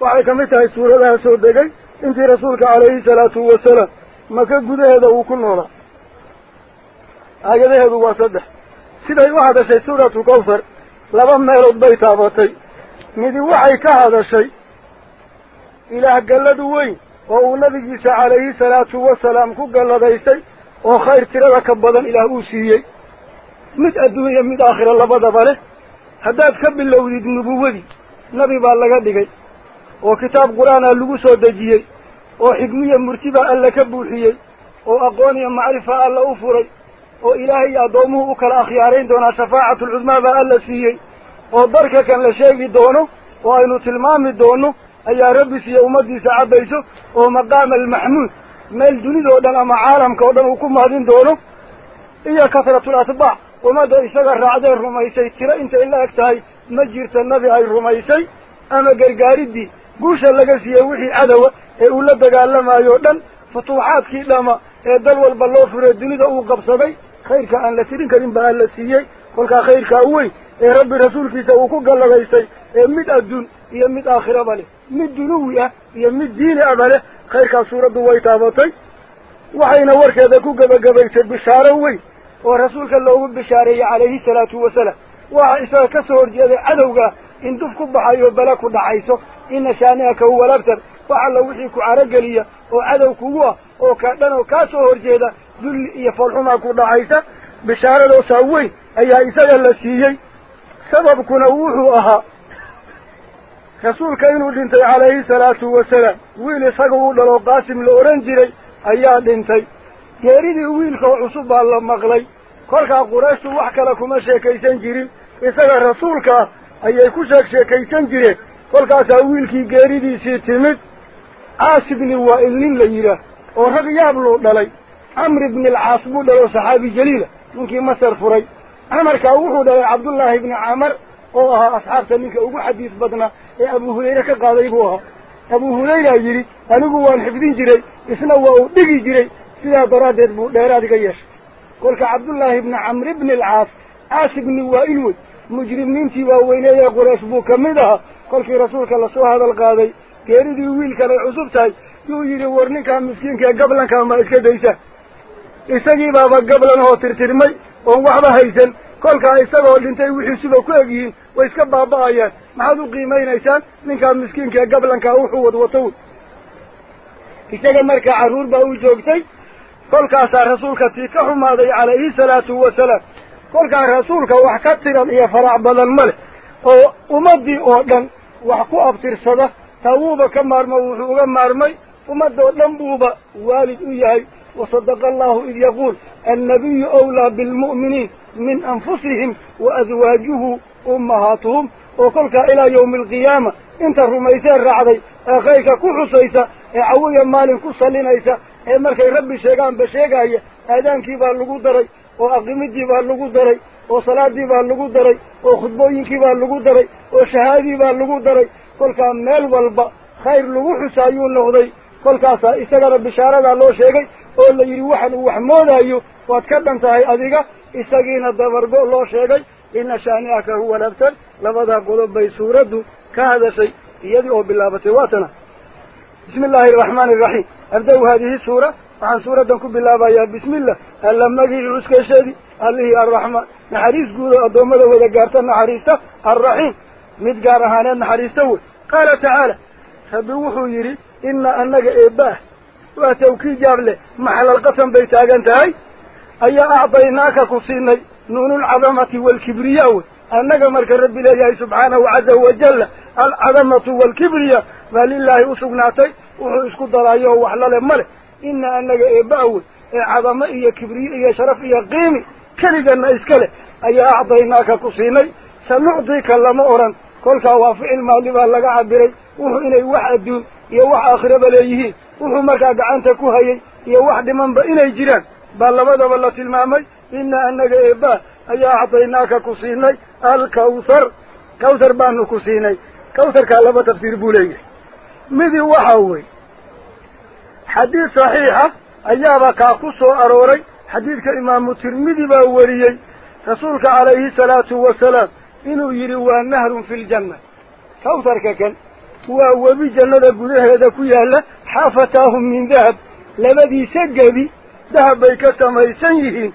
وحا كمتا سورة لها سورة دي انت رسولك عليه الصلاة والسلام مكا قده هذا وكلنا هكذا هذا وصده سيدي واحدة شي سورة الكوثر لبما يربي تابتي ندي وحي كهذا شي إلى قلده وين oo uu nabigiisa calayhi salaatu wasalaam ku galladaystay oo khayr tirada ka badan ilaah uu siiyey mid adduun iyo mid aakhira labadaba leh haddaad ka bilowdid nubuwadii nabi baa laga dhigay oo kitaab qur-aanaa lagu soo dejiyey oo xigmiya murti baa alle ka buuxiyey oo aqoon iyo macrifa alle u furay oo ilaahay iyo addoommuhu u kala akhyaarayn doonaa shafaacatul cudmaa baa alla siiyey oo darka kan la sheegi doono oo aynu tilmaami doono ayaa rabbi siiye ummaddiisa cabbayso oo maqaama almaxmuud meel dunida oo dhan ama caalamka oo dhan uu ku mahadin doono iyo kasratul atbaac ummada isaga raacdee rumaysay tiro intay la eg tahay ma jirta nabi ay rumaysay ama gargaaridii guusha laga siiye wixii cadowa ee uu la dagaalamayo o dhan futuuxaadkii dhama ee dal walba loo furay dunida uu qabsaday khayrka aan la tirin karin ba aan la siiyey kolkaa khayrkaa weyn ee rabbi rasuulkiisa uu ku galladaystay ee mid adduun iyo mid aakhiraba leh mid dunuwi ah iyo mid diini aba leh khayrkaas suuraddu way taabatay waxayna warkeeda ku gebagabaysay bishaaro weyn oo rasuulka loogu bishaareeyey calayhi salaatu wasalaam waxa isaga ka soo horjeeday cadowgaa in duf ku baxayo bala ku dhacayso ina shaani'aka huwa labtar wax alla wixii ku carogeliya oo cadow kugu ah oo kaa dhan oo kaa soo horjeeda dulli iyo falxumaa ku dhacaysa bishaaradoosaa weyn ayaa isaga la siiyey sababkuna wuxuu ahaa rasuulka inuu dhintay calayhi salaatu wasalaam wiil isaga uu dhalo qaasim la odhan jiray ayaa dhintay geeridii wiilka oo cusub baa la maqlay kolkaa qurayshtu wax kale kuma sheekaysan jirin isaga rasuulka ah ayay ku sheeg sheekaysan jireen kolkaasaa wiilkii geeridiisii timid caas ibni waa'il nin la yidhaah oo rag yaab luu dhalay camr ibni alcaas buu dhalo saxaabi jaliila ninkii masar furay camarkaa wuxuu dhalay cabdullaahi ibni camar oo ahaa asxaabta ninka ugu xadiis badna ee abu hurayre ka qaaday buu ahaa abu hurayra yidhi anigu waan xifdin jiray isna waa uu dhigi jiray sidaa daraaddeed buu dheeraad iga yeeshay kolka cabdullaahi bni camri bni alcaas caas ibni waa-il wey mujrimiintii waaweyneeye qureys buu ka mid ahaa kolkii rasuulka lasoo hadal qaaday geeridii wiilkan ay cusub tahay yuu yidhi war ninkaa miskiinka ee gablankaa ma iska daysa isagii baaba gablan oo tirtirmay oon waxba haysan كل كايسق أو لنتي وحيسق أو كل جين ويسكب بابايا ما هذا قيمة إنسان من كان مسكين كي قبل أن كأوحه وضوته إذا مرك عرور بأول جوجتي كل كاسر رسول كتيك هم هذا عليه سلامة وسلام كل كاسر رسول كواح كتير هي فرع بل المل أو أمضي أدن وحقو أبتر صدا توبة كم مرمو كم مرمي أمضي أدن بوبا والد وياي وصدق الله إذ يقول النبي أولى بالمؤمنين من أنفسهم وأزواجه أمهاتهم وكلك إلى يوم القيامة انت الرميسان رعضي أخيك كحسيسة إيه عويا مال كسلينيسة إيه مركي ربي شيغان بشيغاية آدان كيبان لقو دري وأقمدي بان لقو دري وصلاتي بان لقو دري وخطبوينكي بان لقو دري وشهادي بان لقو دري كلك مال والبا خير لقو حسايون لغضي كلك أسا إساقنا بشارة لو شيغي oo la yidhi waxaan uu wax moodayo waad ka dhan tahay adiga isagiina dabargo loo sheegay ina shaani'aka huwa labtar labadaa qodob bay suuraddu ka hadashay iyadii oo bilaabatay waa tana bismi illaahi araxmaani iraxiim abda-u haadihi suura waxaan suuraddan ku bilaabayaa bismi illah alla magii cuskasheedii allihii arraxmaan naxariis guud oo addoommada wada gaarta naxariista alraxiim mid gaar ahaaneed naxariista wey qaala tacaala rabbi wuxuu yidhi inaa annaga eebba ah وتوكيد جابله محل القسم بيتاغنتهي أي أعطيناك كسيني نون العظمة والكبرياء أنك مرك رب الله سبحانه عز وجل العظمة والكبرياء فلله أسقناتي وإسكو ضلايه وحلال الملك إن أنك إباوي إيه إيه عظمة إيه إيا كبرياء إيا شرف إيا قيمي كلغنا إسكاله أي أعطيناك كسيني سنعطيك لما أوران كلك وافع المالي بها لك عبري وحيني واحد دون يوحى آخر بليه wuxuu markaa gacanta ku hayay iyo wax dhimanba inay jiraan baa labadaba la tilmaamay inaa annaga eebbaa ayaa acdaynaaka ku siinay alkawthar kawthar baanu ku siinay kawtharkaa laba tafsiir buu leeyahay midii waxaa wey xadiid saxiixa ayaaba kaa ku soo arooray xadiidka imaamu tirmidi baa wariyey rasuulka calayhi salaatu wasalaam inuu yidhi waa nahrun fi ljanna kawtharka kan وهو بجنة قدرها ذكويا له حافتاهم من ذهب لبدي سجدي ذهب يكتم يسنيه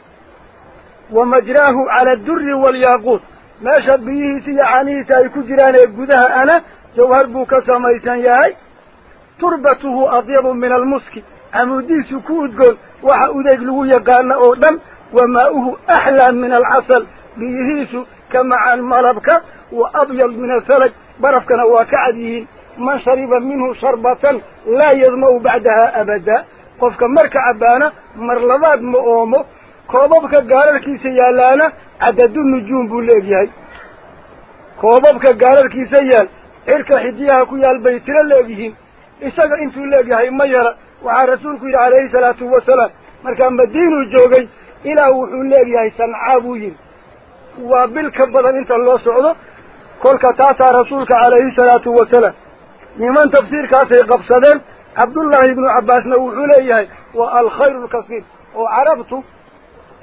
ومجراه على الدر والياقوت ما شد به سيعاني سيكجران قدرها أنا جوهر بوكا سميسان ياهي تربته أضيب من المسك أمودي سكوت قل وحاوديك لغوية قالنا أغدم وماءه أحلى من العسل بيهيسو كما عن مربك وأبيض من الثلج برفكنا وكعديهن من شرب منه شربة لا يضمأ بعدها أبدا قفك مرك عبانا مرلضات مؤومه كوبابك قارركي سيالانا عدد النجوم بوليقياي كوبابك قارركي سيال إلك حديها كويا بيتنا ليقيهين إساق انتو ليقيهي ما يرى وعن رسولك عليه الصلاة والسلام مركا مدينو الجوغي إلا وحو ليقيهي سنعابوين وبالكبضان انت الله سعوده كل كتاتا رسولك عليه الصلاة والسلام لمن تفسير كاسي قبصدين عبد الله بن عباس نوحوليه والخير الكثير وعرفت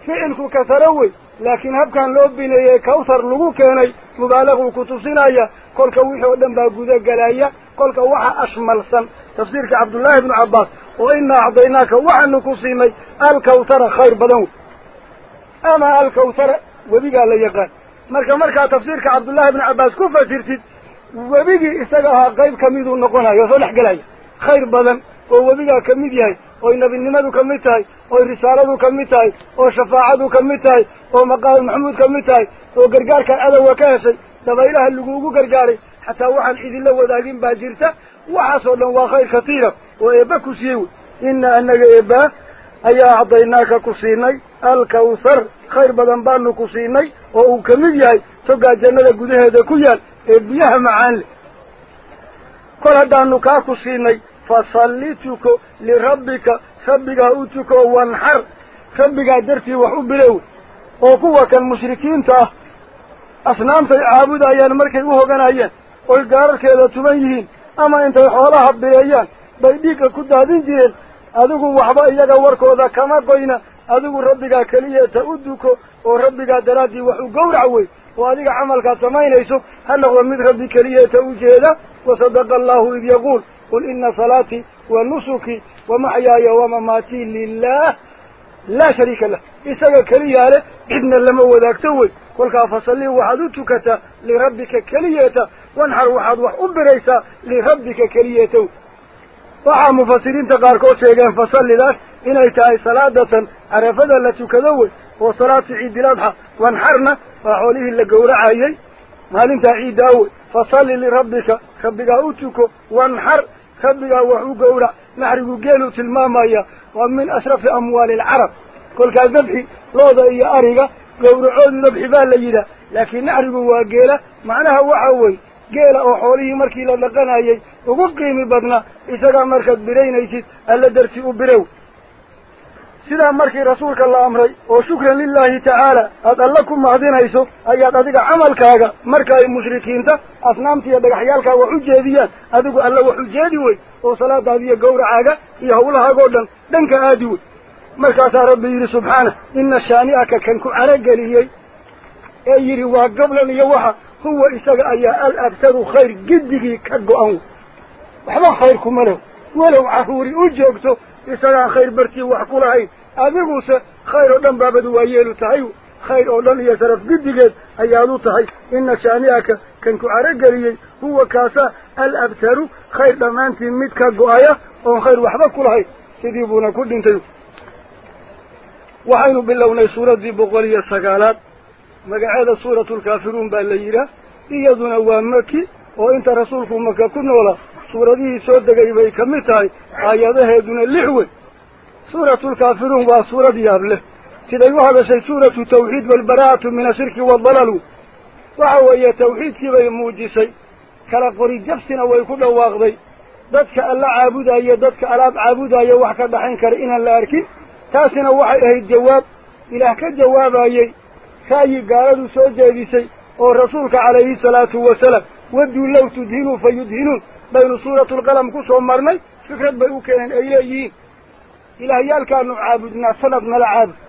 فعلك كثروي لكن هب كان لوبي لي كوثر لوكيني مبالغ كتبسين ايا كل كويحي ودنبا قوذة قلايا كل كوحة أشمل سن تفسيرك عبد الله بن عباس وان اعطيناك وحا نكسيني الكوثر خير بدون أما الكوثر وذي قال لي قال مركا مركا تفسيرك عبد الله بن عباس كفا سيرتد webigii isaga ahaa qayb ka miduu noqonayo oo soo dhex gelaya khayr badan oo webigaa ka mid yahay oy nebinimadu ka mid tahay oy risaaladu ka mid tahay oo shafaacadu ka mid tahay oo maqaal maxamuud ka mid tahay oo gargaarkan cadowga ka heshay dabaylaha laguugu gargaaray xataa waxaan idinla wadaagin baa jirta waxaasoo dhan waa khayr katiira oo eebba ku siiyey wey inna annaga eebbaa ayaa acdaynaaka ku siinay alkawthar khayr badan baanu ku siinay oo uu ka mid yahay togaa jannada gudaheeda ku yaal ee biyaha macaan leh kol haddaanu kaa ku siinay fasalli tuko lirabbika rabbigaa u tuko wanxar rabbigaa dartii wax u bilow oo kuwa kan mushrikiinta ah asnaamtay caabudayaan markay u hoganayeen oy gaararkeeda tuban yihiin ama intay xoolaha bileeyaan bay dhiigga ku daadin jireen adigu waxba iyaga warkooda kama goyna adigu rabbigaa keliya ta u duko oo rabbigaa daraaddii wax u gowrac wey oo adiga camalkaad samaynayso ha noqdo mid rabbi keliya ta u jeeda wasadaqa allahu id yaquul qul ina salaatii wa nusuki wa maxyaaya wamamaatii lilah laa shariika lah isaga keliyaa leh cidna lama wadaagto wey kolkaa fasalli waxaad u tukataa lirabbika keliyata wanxar waxaad wax u biraysaa lirabbika keliyataw waxaa mufasiriinta qaarkood sheegeen fasallidaas inay tahay salaadatan carafada la tukado wey oo salaad siciidiladxa wanxarna waa xoolihii la gowracayey maalintaa ciiddaa wey fasalli lirabbika rabbigaa u tuko wanxar rabbigaa wax u gowrac naxrigu geeluu tilmaamaya waa min ashrafi amwaali alcarab kolkaas dabxi looda iyo ariga gowracoodu dabxi baa la yidhaah laakiin naxrigu waa geela macnaha waxa weeye geela oo xoolihii markii la dhaqanayay ugu qiimi badna isagaa markaad biraynaysid alla darti u birow sidaa markii rasuulka la amray oo shukran lilaahi tacaala aada alla ku mahadinayso ayaad adiga camalkaaga marka ay mushrikiinta asnaamta iyo dhagaxyaalkaa wax u jeediyaan adigu alla wax u jeedi wey oo salaadaada iyo gawracaaga iyo hawlahaagoo dhan dhanka aadi wey markaasaa rabbi yidhi subxaana ina shaani'aka kan ku caraggeliyey ee yidhi waa gablan iyo waxa huwa isaga ayaa al aktaru khayr gedigii ka go-an waxba khayr kuma leh walow caruuri u joogto isagaan khayr bartii wax ku lahayn adiguse khayr oo dhan baabadu waa yeelu tahay khayr oo dhan iyo sharaf gedigeed ayaad u tahay ina shaani'aka kan ku carageliyey huwa kaasa al abtaru khayr dhammaantii mid ka go-aya oon khayr waxba ku lahayn sidii buuna ku dhintay waxaynu bilownay suuraddii boqol iyo sagaalaad مقعدة سورة الكافرون بأن ليلة إيادنا وامكي وإنت رسولكم مكا كنا ولا سورة دي آية سورة دي بيكمتاي آيادها يدنا اللحوة سورة الكافرون وصورة ديابلة تدعو هذا شيء سورة التوحيد والبراءة من الشرك والضلال وهو يتوحيد كيف يموجسي كالقري جبسنا ويكون له واغضي ذاتك ألا عابودا هي ذاتك ألا عابودا هي وحكا بحين كرئنا اللاركي تاسنا وحي أهي الجواب إلى كالجواب هي taagii gaaladu soo jeedisay oo rasuulka calayhi salaatu wasalaam waduu low tudhinuu fa yudhinuun baynu suuratulqalam ku soo marnay fikrad bay u keeneen ay leeyihiin ilaahyaalkaanu caabudnaa sanad nala caabud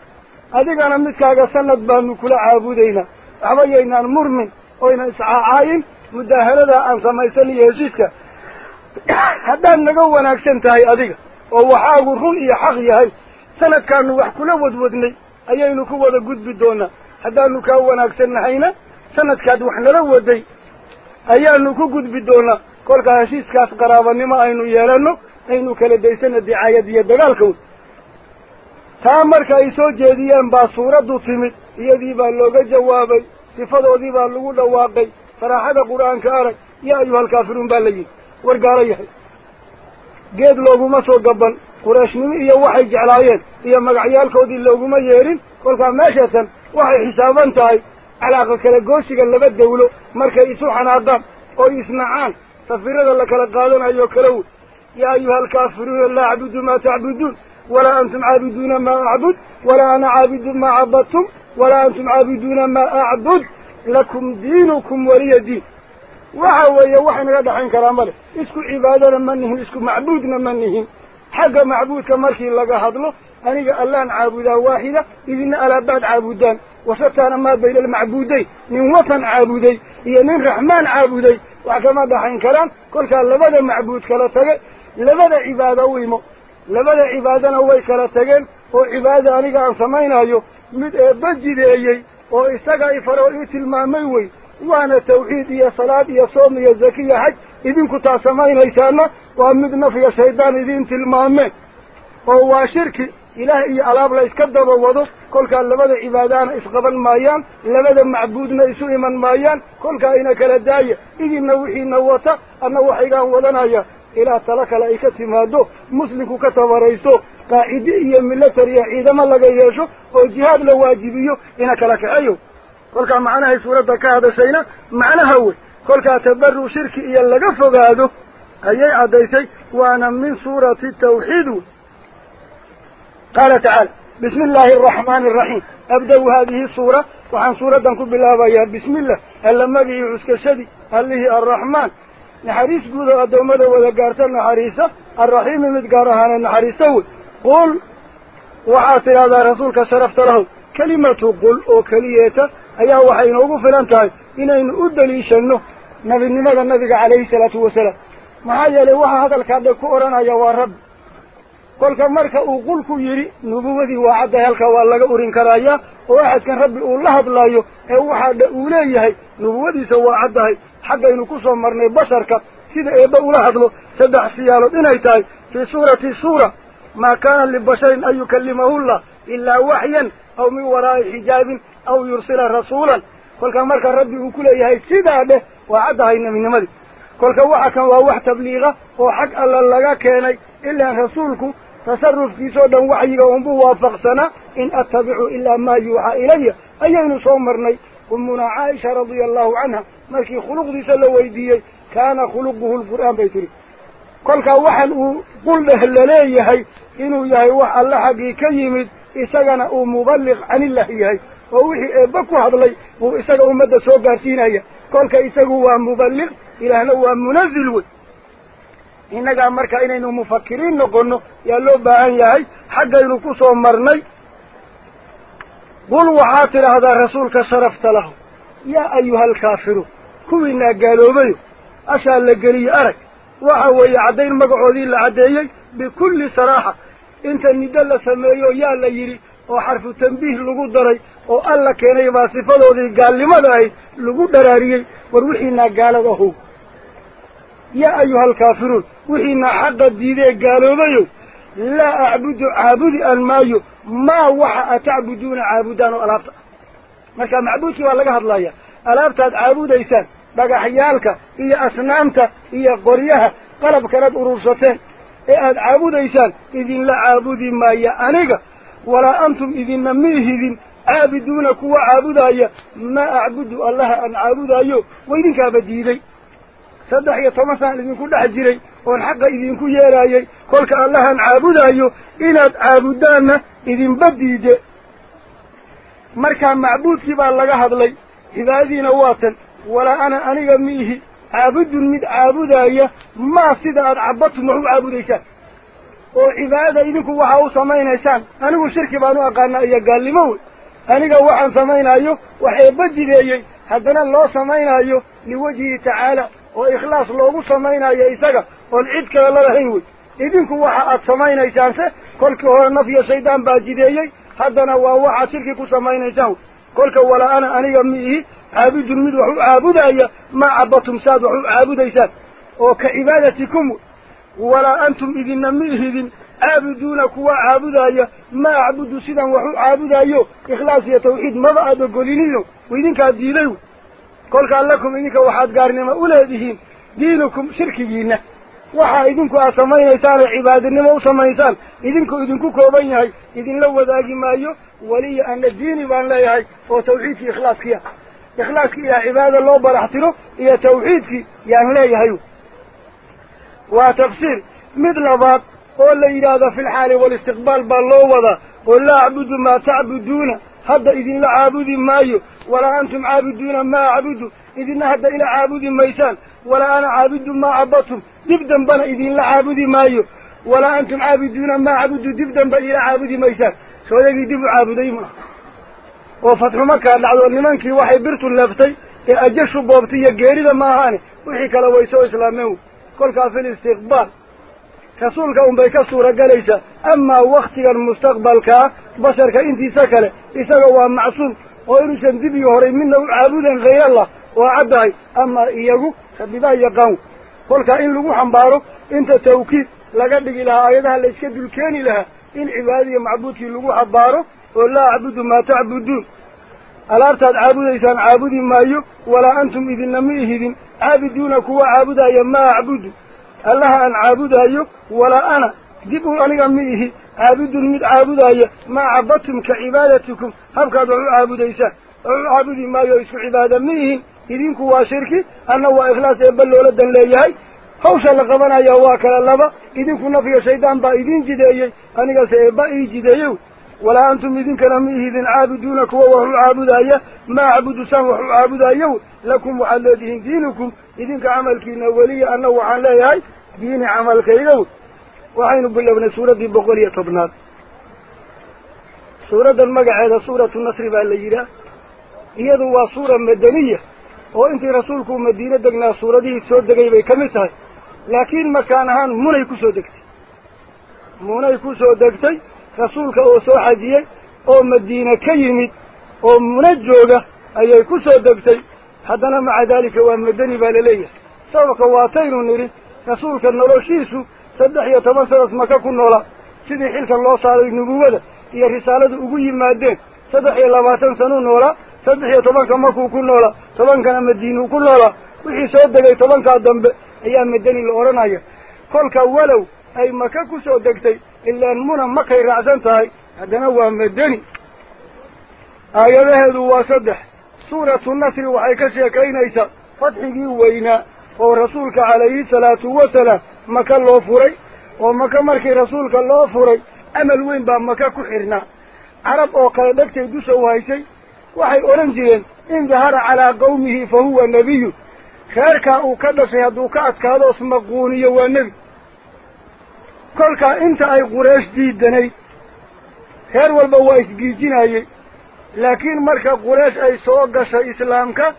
adigana midkaaga sanad baanu kula caabudaynaa waxba yaynaan murmin oyna iscaacaayin mudaaharadaa aan samaysan iyo heshiiska haddaad naga wanaagsan tahay adiga oo waxaagu run iyo xaq yahay sanadkaanu wax kula wadwadnay ayaynu ku wada gudbi doonaa haddaanu kaa wanaagsannahayna sanadkaad wax nala waday ayaanu ku gudbi doonaa kolkaa heshiiskaas qaraabanimo aynu yeelanno aynu kala daysana dicaayad iyo dagaalka wey taa marka ay soo jeediyeen baa suuraddu timid iyadii baa looga jawaabay sifadoodii baa lagu dhawaaqay faraaxada qur-aanka arag yaa ayuhalkaafiruun baa la yidhi war gaalo yahay geed looguma soo gaban qureeshnimo iyo waxay jeclaayeen iyo magacyaalkoodii looguma yeerin kolkaa meeshatan waxay xisaaban tahay calaaqa kala gooshiga laba dawlo markay isu xanaaqaan oy isnacaan safirada la kala qaadanayo kala wey yaa ayuha alkaafiruuna laa acbudu maa tacbuduun walaa antum caabiduuna maa acbud walaa ana caabidu maa cabadtum walaa antum caabiduuna maa acbud lakum diinukum waliya diin waxa weeye wax naga dhaxayn karaa ma leh isku cibaadana ma nihin isku macbuudna ma nihin xagga macbuudka markii laga hadlo أنيق الله عابدا واحدة إذن ألا بعد عابدان وشتان ما بين المعبودين من وطن عابدي هي من رحمن عابدي وعكما بحين كلام كل كان لبدا معبود كلا لبدا عبادة ويمو لبدا عبادة نوي كلا تجل وعبادة أنيق عن سمينا يو إيه، بجد أيي وإستقعي فرعي تلمامي وي وأنا توحيد يا صلاة يا صوم يا زكية يا حج إذن كنت samaynaysaana waa mid naf وأمدنا في شيطان إذن oo وهو شركي إله إيا ألاب لا إسكدب وضو كل كان لبدا عبادان إسقبا مايان لبدا معبودنا إسوء من مايان كل كان إنك داية إذي نوحي نوتا أن وحيقان وضنايا إلى تلك لأيك تمادو مسلك كتبريسو إذا ما عيدما لقياشو وجهاد لواجبيو إنك لك أيو كل كان معناها سورة كهذا سينا معناها هو كل كان تبرو شركي إيا لقفو قادو أي عديسي وأنا من سورة التوحيد قال تعالى بسم الله الرحمن الرحيم أبدأ هذه الصورة وعن صورة كب الله بسم الله ألا مجي عسكسدي هل له الرحمن نحريس قد أدوم له النحريسة الرحيم متقارها النحريسة قل وعاتي هذا رسولك شرفت له كلمة قل أو كليته أيها وحين أقف لانتهي إنين أدلي شنه نبي النبي النبي عليه الصلاة والسلام ما هي هذا الكعب كورنا يا رب kolka marka uu qulku yidhi nubuwadii waa caddahay halkaa waa laga urin karayaa oo axadkan rabbi uu la hadlaayo ee waxaa dha uu leeyahay nubuwadiisa waa caddahay xaggaynu ku soo marnay basharka sida eebba ula hadlo saddex siyaalood inay tahay fii suurati suura maa kaana libasharin an yukallimahullah ilaa waxyan aw min waraa'i xijaabin aw yursila rasuulan kolkaa marka rabbi uu ku leeyahay sidaa dheh waa caddahay nebinimadii kolka waxa kan waa wax tabliiqa oo xag alla laga keenay ilaan rasuulku tasarruf kiisoo dhan waxyiga unbuu waafaqsanaa in attabicu ilaa maa yuuxaa ilaya ayaynu soo marnay umuna caaisha radia allahu canha markii khuluqdiisa la weydiiyey kaana khuluquhu lqur'aan bay tihi kolkaa waxaan uu qul dheh laleeyahay inuu yahay wax alla xaggii ka yimid isagana uu muballiq canillah yahay oo wixii eebba ku hadlay buu isaga ummadda soo gaarsiinaya kolka isagu waa muballiq ilaahna waa munazil wey innagaa marka inaynu mufakiriin noqonno yaa loo baahan yahay xaggaynu ku soo marnay qul waxaad tidhaahdaa rasuulka sharafta lahu yaa ayuha alkaafiruun kuwiinaa gaaloobayo ashaa la geliye arag waxa weeye caddayn magacoodii la caddeeyey bikulli saraaxa inta niddo la sameeyo yaa la yidhi oo xarfu tambiih lagu daray oo alla keenay baa sifadoodii gaalnimada ahayd lagu dharaariyey war wixiinaa gaalad ahow يا أيها الكافرون وحينا حق الديني قالوا بيو لا أعبد عبد المايو ما وحا أتعبدون عابدان ما كان معبودك والله هاد لايا ألابت عابد إيسان بقى حيالك إيا أسنامتا إيا قريها قلب كانت أرورستين إيا عابد إيسان إذن لا عابد مايا أنيقا ولا أنتم إذن نميهذن عابدون كوا عابد ما أعبد الله أن عابد أيو وإذن كابديدي saddex iyo toban saan idinku dhex jiray oon xaqa idinku yeelaayay kolka allahan caabudaayo inaad caabuddaanna idinba diide markaa macbuudkii baa laga hadlay cibaadadiina waa tan walaa ana aniga miihi caabudun mid caabudaya maa sida aad cabadtum wax u caabudaysaan oo cibaadada idinku waxaa u samaynaysaan anigu shirki baan u aqaanaa iyo gaalnimo wey aniga waxaan samaynaayo wax eebba jideeyey haddana loo samaynaayo liwajhi tacaala وإخلاص لوغو سمينا يا إساقا والعيد كلا الله هينوي إذن كو واحا إسانسة كل هو النفي سيدان باجي حدنا وواحا سيركي كو سمينا إسانو كل كو ولا أنا أنا يميه عابد المد وحو عابد أي ما عبطم ساد وحو عابد إسان وكعبادتكم ولا أنتم إذن نميه إذن عابدون كو أي ما عبد سيدان وحو عابد أيو إخلاص يتوحيد مضى أدو قولينيو وإذن قل قال لكم إنك وحد قارن ما أولادهم دينكم شرك جينا وحايدنك أسمين إسال عباد النما وسمين إسال إذنك إذنك كوبين هاي إذن لو ذاك ما يو ولي أن الدين بان لي هاي هو توحيد في إخلاص فيها إخلاص في عباد الله برحتنه هي توحيد في يعني لي هاي وتفسير مثل بعض قول لي هذا في الحال والاستقبال بان لو وضا قول لا عبد ما تعبدون هذا إذن لا عبد ما يو ولا أنتم عابدون ما عبدوا إذن هدى إلى عابد ميسان ولا أنا عابد ما عبدتم دبدا بنا إذن لا عابد ما مايو ولا أنتم عابدون ما عبدوا دبدا بنا إلى عابد ميسان شو يجي دب عابد عابديمنا وفتح مكة لعضو لمنك وحي برت اللفتي أجشوا بوبتي قيردا ما هاني وحيك لو يسوي إسلامه كل كافل استقبال rasuulka unbay ka suura galaysaa amaa wakhtigan mustaqbalkaa basharka intiisa kale isaga waa macsuum وإنسان ذبي هري منا عابدا غير الله وعبعي أما إياه خبيبا يقاون قل كائن لغو بارو انت توكيد لقد إلى آياتها اللي يشكد الكاني لها إن عبادي معبودك لغو بارو ولا أعبد ما تعبدون alaabtaad caabudaysaan caabudi maayo walaa antum idinna ma ihidin caabiduuna kuwa caabudaya maa acbudu allaha aan أن عابد أيو ولا أنا aniga ma ihi عابد المد عابد أيه ما عبدتم كعبادتكم هم كادوا عابد إيسا عابد ما يسكو عبادة ميهن إذنك واشركي أنه وإخلاص إبال ولدا ليهي hawsha la qabanaya waa kala laba idinku nafiyo shaydaan baa idin jideeyey anigase eebba ii jideeyow walaa antum idinkana ma ihidin caabuduuna kuwa wax u caabudaya ma acbudusaan wax u caabudayow lakum waxaad leedihiin diinukum idinka camalkiina weliya anna waxaan leeyahay diini camalkaydow waxaynu bilownay suuraddii boqol iyo tobnaad suuraddan magaceeda suuratu nasri baa la yidhaah iyadu waa suura madaniya oo intii rasuulku madiine degnaa suuradihii soo degay bay ka mid tahay laakiin makaan ahaan munay ku soo degtay munay ku soo degtay rasuulka oo soo xajiyey oo madiine ka yimid oo muna jooga ayay ku soo degtay haddana maca daalika waa madani baa laleeyahay sababka waataynu nidhi rasuulka noloshiisu saddex iyo toban sanaas maka ku noolaa sidii xilkan loo saaray nubuwada iyo risaaladu ugu yimaadeen saddex iyo labaatan sanuu noolaa saddex iyo tobanka makuu ku noolaa tobankana madiinuu ku noolaa wixii soo degay tobankaa dambe ayaa madani la odhanaya kolka walow ay maka ku soo degtay ilaan muna makay raacsan tahay haddana waa madani aayadaheedu waa saddex suuratu nasri waxay ka sheekaynaysaa fadxigii weynaa oo rasuulka calayhi salaatu wasalaam maka loo furay oo maka markii rasuulka loo furay amal weyn baa maka ku xirnaa carab oo kale dhegtay dusha u haysay waxay odhan jireen in dahara calaa qawmihi fa huwa nebiyu reerkaa uu ka dhashay hadduu ka adkaado ismaquuniyo waa nebi kolkaa inta ay qureish diidanayd reer walba waa isgiijinayey laakiin marka qureish ay soo gashay islaamka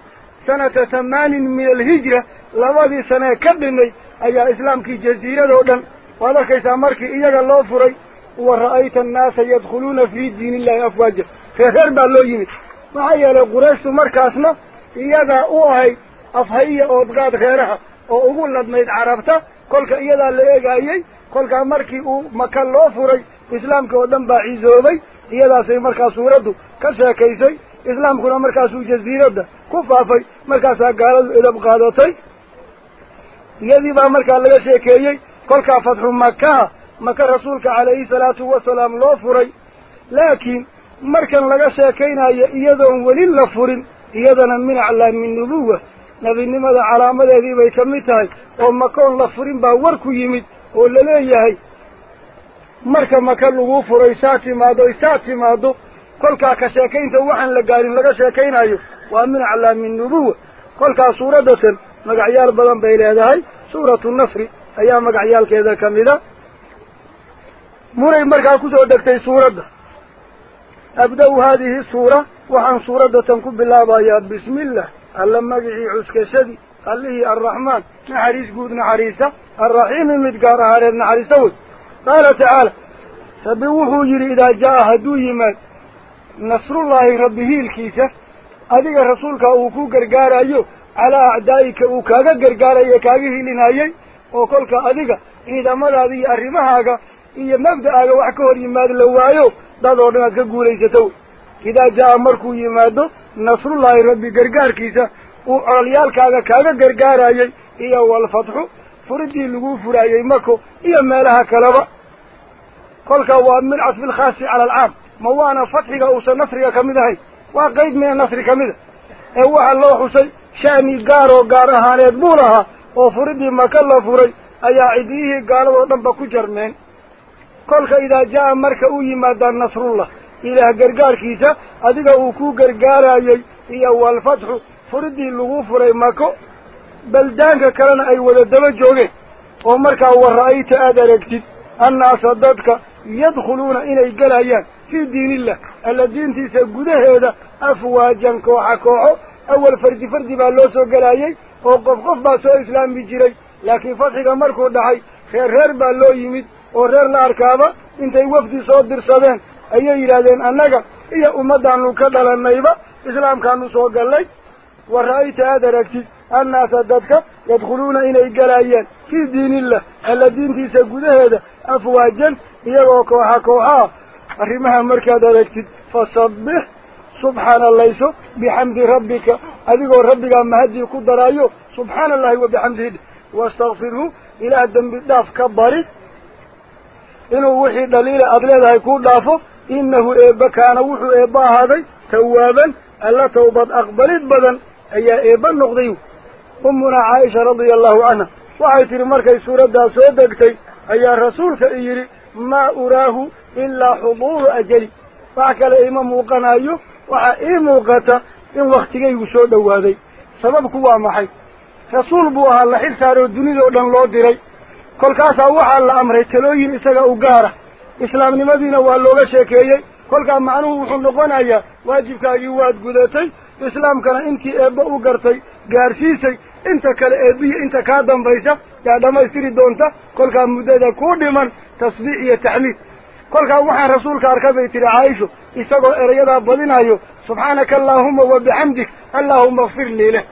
sanata tamaanin min alhijra labadii sanee ka dhimay ayaa islaamkii jasiiradoo dhan waad arkaysaa markii iyaga loo furay wa ra'ayta annaasa yadkhuluuna fii diin illahi afwaaja reereer baa loo yimid maxaa yeelay qurayshtu markaasna iyadaa u ahayd afhayiya oodgaad reeraha oo ugu ladnayd carabta kolka iyadaa la eegaayey kolkaa markii uu maka loo furay islaamka oo dhan baa cizoobay iyadaasay markaa suuraddu ka sheekaysay islaamkuna markaasuu jasiiradda ku faafay markaasaa gaaladu edab qaadatay iyadii baa markaa laga sheekeeyey kolkaa fatxu makaha maka rasuulka calayhi salaatu wasalaam loo furay laakiin markan laga sheekaynayo iyadoon weli la furin iyadana min aclaami nubuwa nebinimada calaamadeedii bay ka mid tahay oo makoon la furin baa war ku yimid oo laleeyahay marka maka laguu furay saa timaado saa timaado kolkaa ka sheekaynta waxaan la gaarin laga sheekaynayo waa min aclaami nubuwa kolkaa suuradda tan magacyaal badan bay leedahay suuratu nafri ayaa magacyaalkeeda ka mida muray markaa kusoo degtay suuradda abda-u haadihi suura waxaan suuradda tan ku bilaabayaa bismillaah alla magicii cuskashadii allihii arraxmaan naxariis guud naxariisa arraxiimi mid gaar ahaaneed naxariista wey qaala tacaala rabbi wuxuu yidhi idaa jaa-a hadduu yimaad nasrullaahi rabbi hiilkiisa adiga rasuulka uu ku gargaarayo calaa acdaa'ika uu kaaga gargaaraya kaaga hilinayay oo kolka adiga ciidamadaada iyo arrimahaaga iyo mabda'aaga wax ka hor yimaad la waayo dad oo dhan aad ka guulaysato idaa jaa-a markuu yimaado nasrullaahi rabbi gargaarkiisa uu cololyaalkaaga kaaga gargaarayay iyo walfatxu furidii lagu furaayey mako iyo meelaha kaleba kolka waa min casfi alkhaasi cala alcaam ma waana fatxiga uusan nasriga ka mid ahayn waa qeyb mina nasri ka mida ee waxaa loo xusay sha'ni gaaroo gaar ahaaneed buu lahaa oo furidii maka la furay ayaa ciddiyihii gaaladoo dhanba ku jarmeen kolka idaa jaa-a marka u yimaadaan nasrullah ilaah gargaarkiisa adiga uu ku gargaarayey iyo walfatxu furidii lagu furay mako baldaanka kalena ay wada daba joogeen oo markaa wara'ayta aada aragtid annaasa dadka yadkhuluuna inay gelayaan fii diinillah alla diintiisa gudaheeda afwaajan kooxa kooxo أول فرد فرد باللوسو قلايي وقف قف باسو إسلام بجيري لكن فتحك مركو دحي خير رير باللو يمد ورير لاركابا انتي وفدي صوت درسادين أي إرادين أنك إيا أمدان لكذا لنيبا إسلام كانوا سو قلاي ورأيت هذا ركتي الناس الددك يدخلون إلى قلايين في دين الله الذين تيسقوا هذا أفواجا إيا وكوحا كوحا أخي مها مركز فصبح سبحان الله بحمد ربك أذيقوا ربك أما هدي كدر أيوه سبحان الله وبحمده واستغفره إلى الدم بالداف كبري إنه وحي دليل أدليل هيكون دافه إنه إيبا كان وحو إبا هذا توابا ألا توبت أقبلت بدا أي إبا نقضيه أمنا عائشة رضي الله عنها وعيت المركة سورة دا سودكتي أي رسولك إيري ما أراه إلا حضور أجلي فعكال إمام وقنايه waxaa ii muuqata in wakhtigaygu soo dhowaaday sababku waa maxay rasuul buu ahaa la xil saaroo dunidao dhan loo diray kolkaasaa waxaa la amray talooyin isaga u gaara islaamnimadiina waa looga sheekeeyey kolkaa macnuhu wuxuu noqonayaa waajibkaagii waad gudatay islaamkana intii eebba u gartay gaarsiisay inta kale eebbiya inta kaa dambaysa yaa dhammaystiri doonta kolkaa muddada ku dhiman tasbiix iyo taxmiid كل كان وحي رسولك اركب الى عائشه اسقوا اريدا بدينايو سبحانك اللهم وبحمدك اللهم اغفر لي له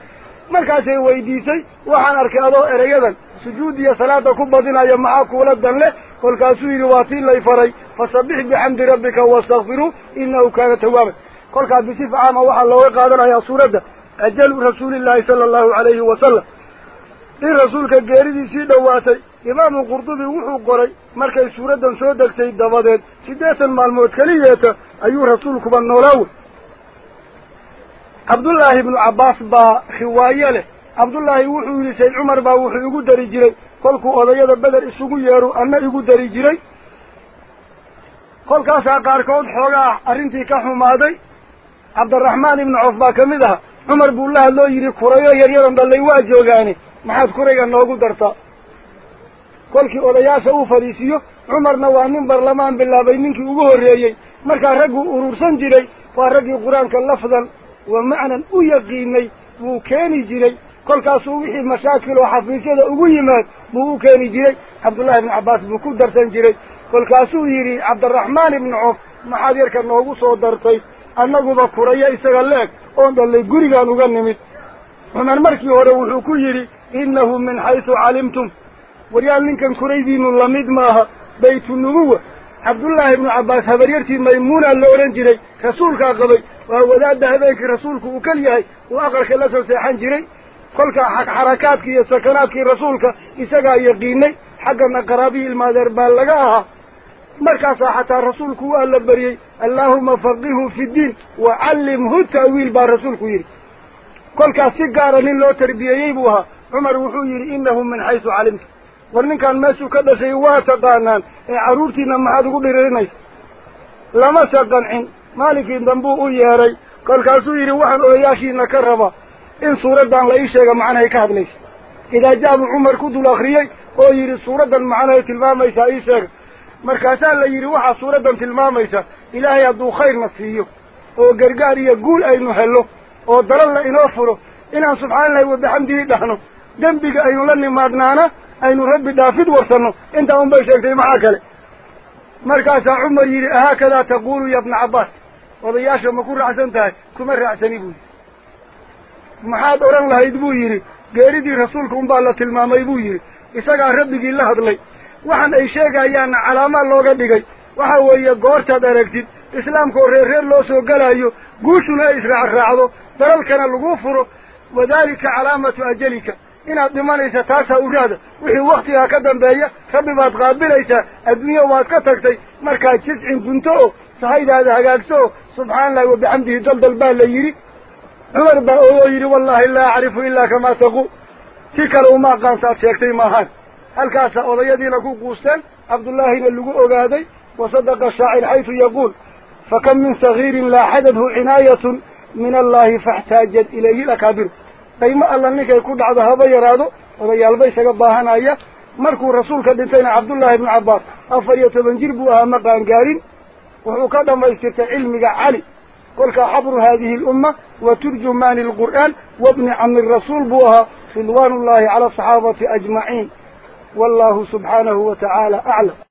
مركاس ويديساي وحان اركادو اريدا سجود يا صلاه كو بدينايو معاك ولدن له كل كان سوير واتي لي فري فسبح بحمد ربك واستغفره انه كان توابا كل كان بصف عام وحا لو قادنها سوره اجل رسول الله صلى الله عليه وسلم الرسول كان جاري سي دواتي imaamu qurdubi wuxuu qoray markay suuraddan soo degtay dabadeed siddeetan maalmood keliyeeta ayuu rasuulkuba noolaa wey cabdullaahi ibnu cabbaas baa riwaayo leh cabdullaahi wuxuu yidhi sayd cumar baa wuxuu igu dari jiray kolkuu odayada beder isugu yeeru ana igu dari jiray kolkaasaa qaarkood xoogaah arrintii ka xumaaday cabdiraxmaan ibnu coof baa ka mid aha cumar buu la hadloo yidhi kurayo yaryaran dhallay waa joogaani maxaad kurayga noogu dartaa kolkii odayaasha uu fadhiisiiyo cumarna waa nin barlamaan bilaabay ninkii ugu horreeyey markaa ragguu urursan jiray waa raggii qur-aanka lafdan wa macnan u yaqiinay wuu keeni jiray kolkaasuu wixii mashaakil oo xafiisyada ugu yimaad buu u keeni jiray cabdullaahi ibnu cabbaas buu ku darsan jiray kolkaasuu yidhi cabdiraxmaan ibnu coof maxaad yarka noogu soo dartay annaguba kuraya isaga leeg oon dhallay gurigaan uga nimid cumar markii hore wuxuu ku yidhi innahu min xaysu calimtum وريال لنكن كريبين لميد ماها بيت النبوة عبد الله بن عباس هبريرتي ميمونة اللورنجري كسولك أقبي وهو ذات ذهبك رسولك وكليهي وآخر خلاسه سيحان جري قولك حق حركاتك يسكناتك رسولك إساقا يقيني حقا مقرابيه المادر بالغاها مركز حتى رسولك وقال بريي اللهم فقهه في الدين وعلمه التأويل بار رسولك يري قولك سيقارا من لو تربيه يبوها عمر وحو يري إنه من حيث علمت war ninkaan meeshuu ka dhashay waa taqaanaan ee carruurtiinna maxaad ugu dhirinaysa lamase qancin maalinkii dambuu u yeedhay kolkaasuu yidhi waxaan odayaashiina ka raba in suuraddan la ii sheega macnahay ka hadlaysa idaa jaabu cumar ku dul akriyey oo yidhi suuraddan macnahay tilmaamaysaa ii sheega markaasaa la yidhi waxaa suuraddan tilmaamaysa ilaahay hadduu khayrna siiyo oo gargaar iyo guul aynu hello oo dalal la inoo furo inaan subxaana allahi wabixamdihi dhahno dembiga aynu la nimaadnaana aynu rabbi dhaafid warsanno intaa unbay sheegtay maxaa kale markaasaa cumar yidhi haakadaa taquulu ya bna cabbaas odayaasha ma ku raacsan tahay kuma raacsani buu yidhi maxaad odhan lahayd buu yidhi geeridii rasuulka unbaa la tilmaamay buu yidhi isagaa rabbigii la hadlay waxaan ay sheegayaanna calaamaa looga dhigay waxa weeye goortaad aragtid islaamka oo reer reer loo soo gelaayo guushuna ay israacraacdo dalalkana lagu furo wadaalika calaamatu ajalika inaad dhimanaysa taasaa uraada wixii waktigaa ka dambeeya rabbi baad qaabilaysaa adduunye waad ka tagtay markaad jiscin gunto oo sahaydaada hagaagso oo subxaana allahi wabixamdihi daldal baa la yidhi cumar baa oo yidhi wallaahi laa acrifu ilaa kamaa taquu si kale uma aqaansaad sheegtay maahan halkaasaa odayadiina ku guusteen cabdullaahina lagu ogaaday wasadaqa shaacir xaytu yaquul fakam min sagiirin laa xadadhu cinaayatun min allahi faxtaajat ilayhi lakaabiru قيما الله نيكا يكون عبد هذا يرادو وذي يلبيش قباهنا ايا مركو رسول كدنسين عبد الله بن عباس افر يتبنجر بوها مقان قارين وحوكادا ما يسترت علمك علي قولك حبر هذه الأمة وترجمان القرآن وابن عم الرسول بوها سلوان الله على صحابة أجمعين والله سبحانه وتعالى أعلم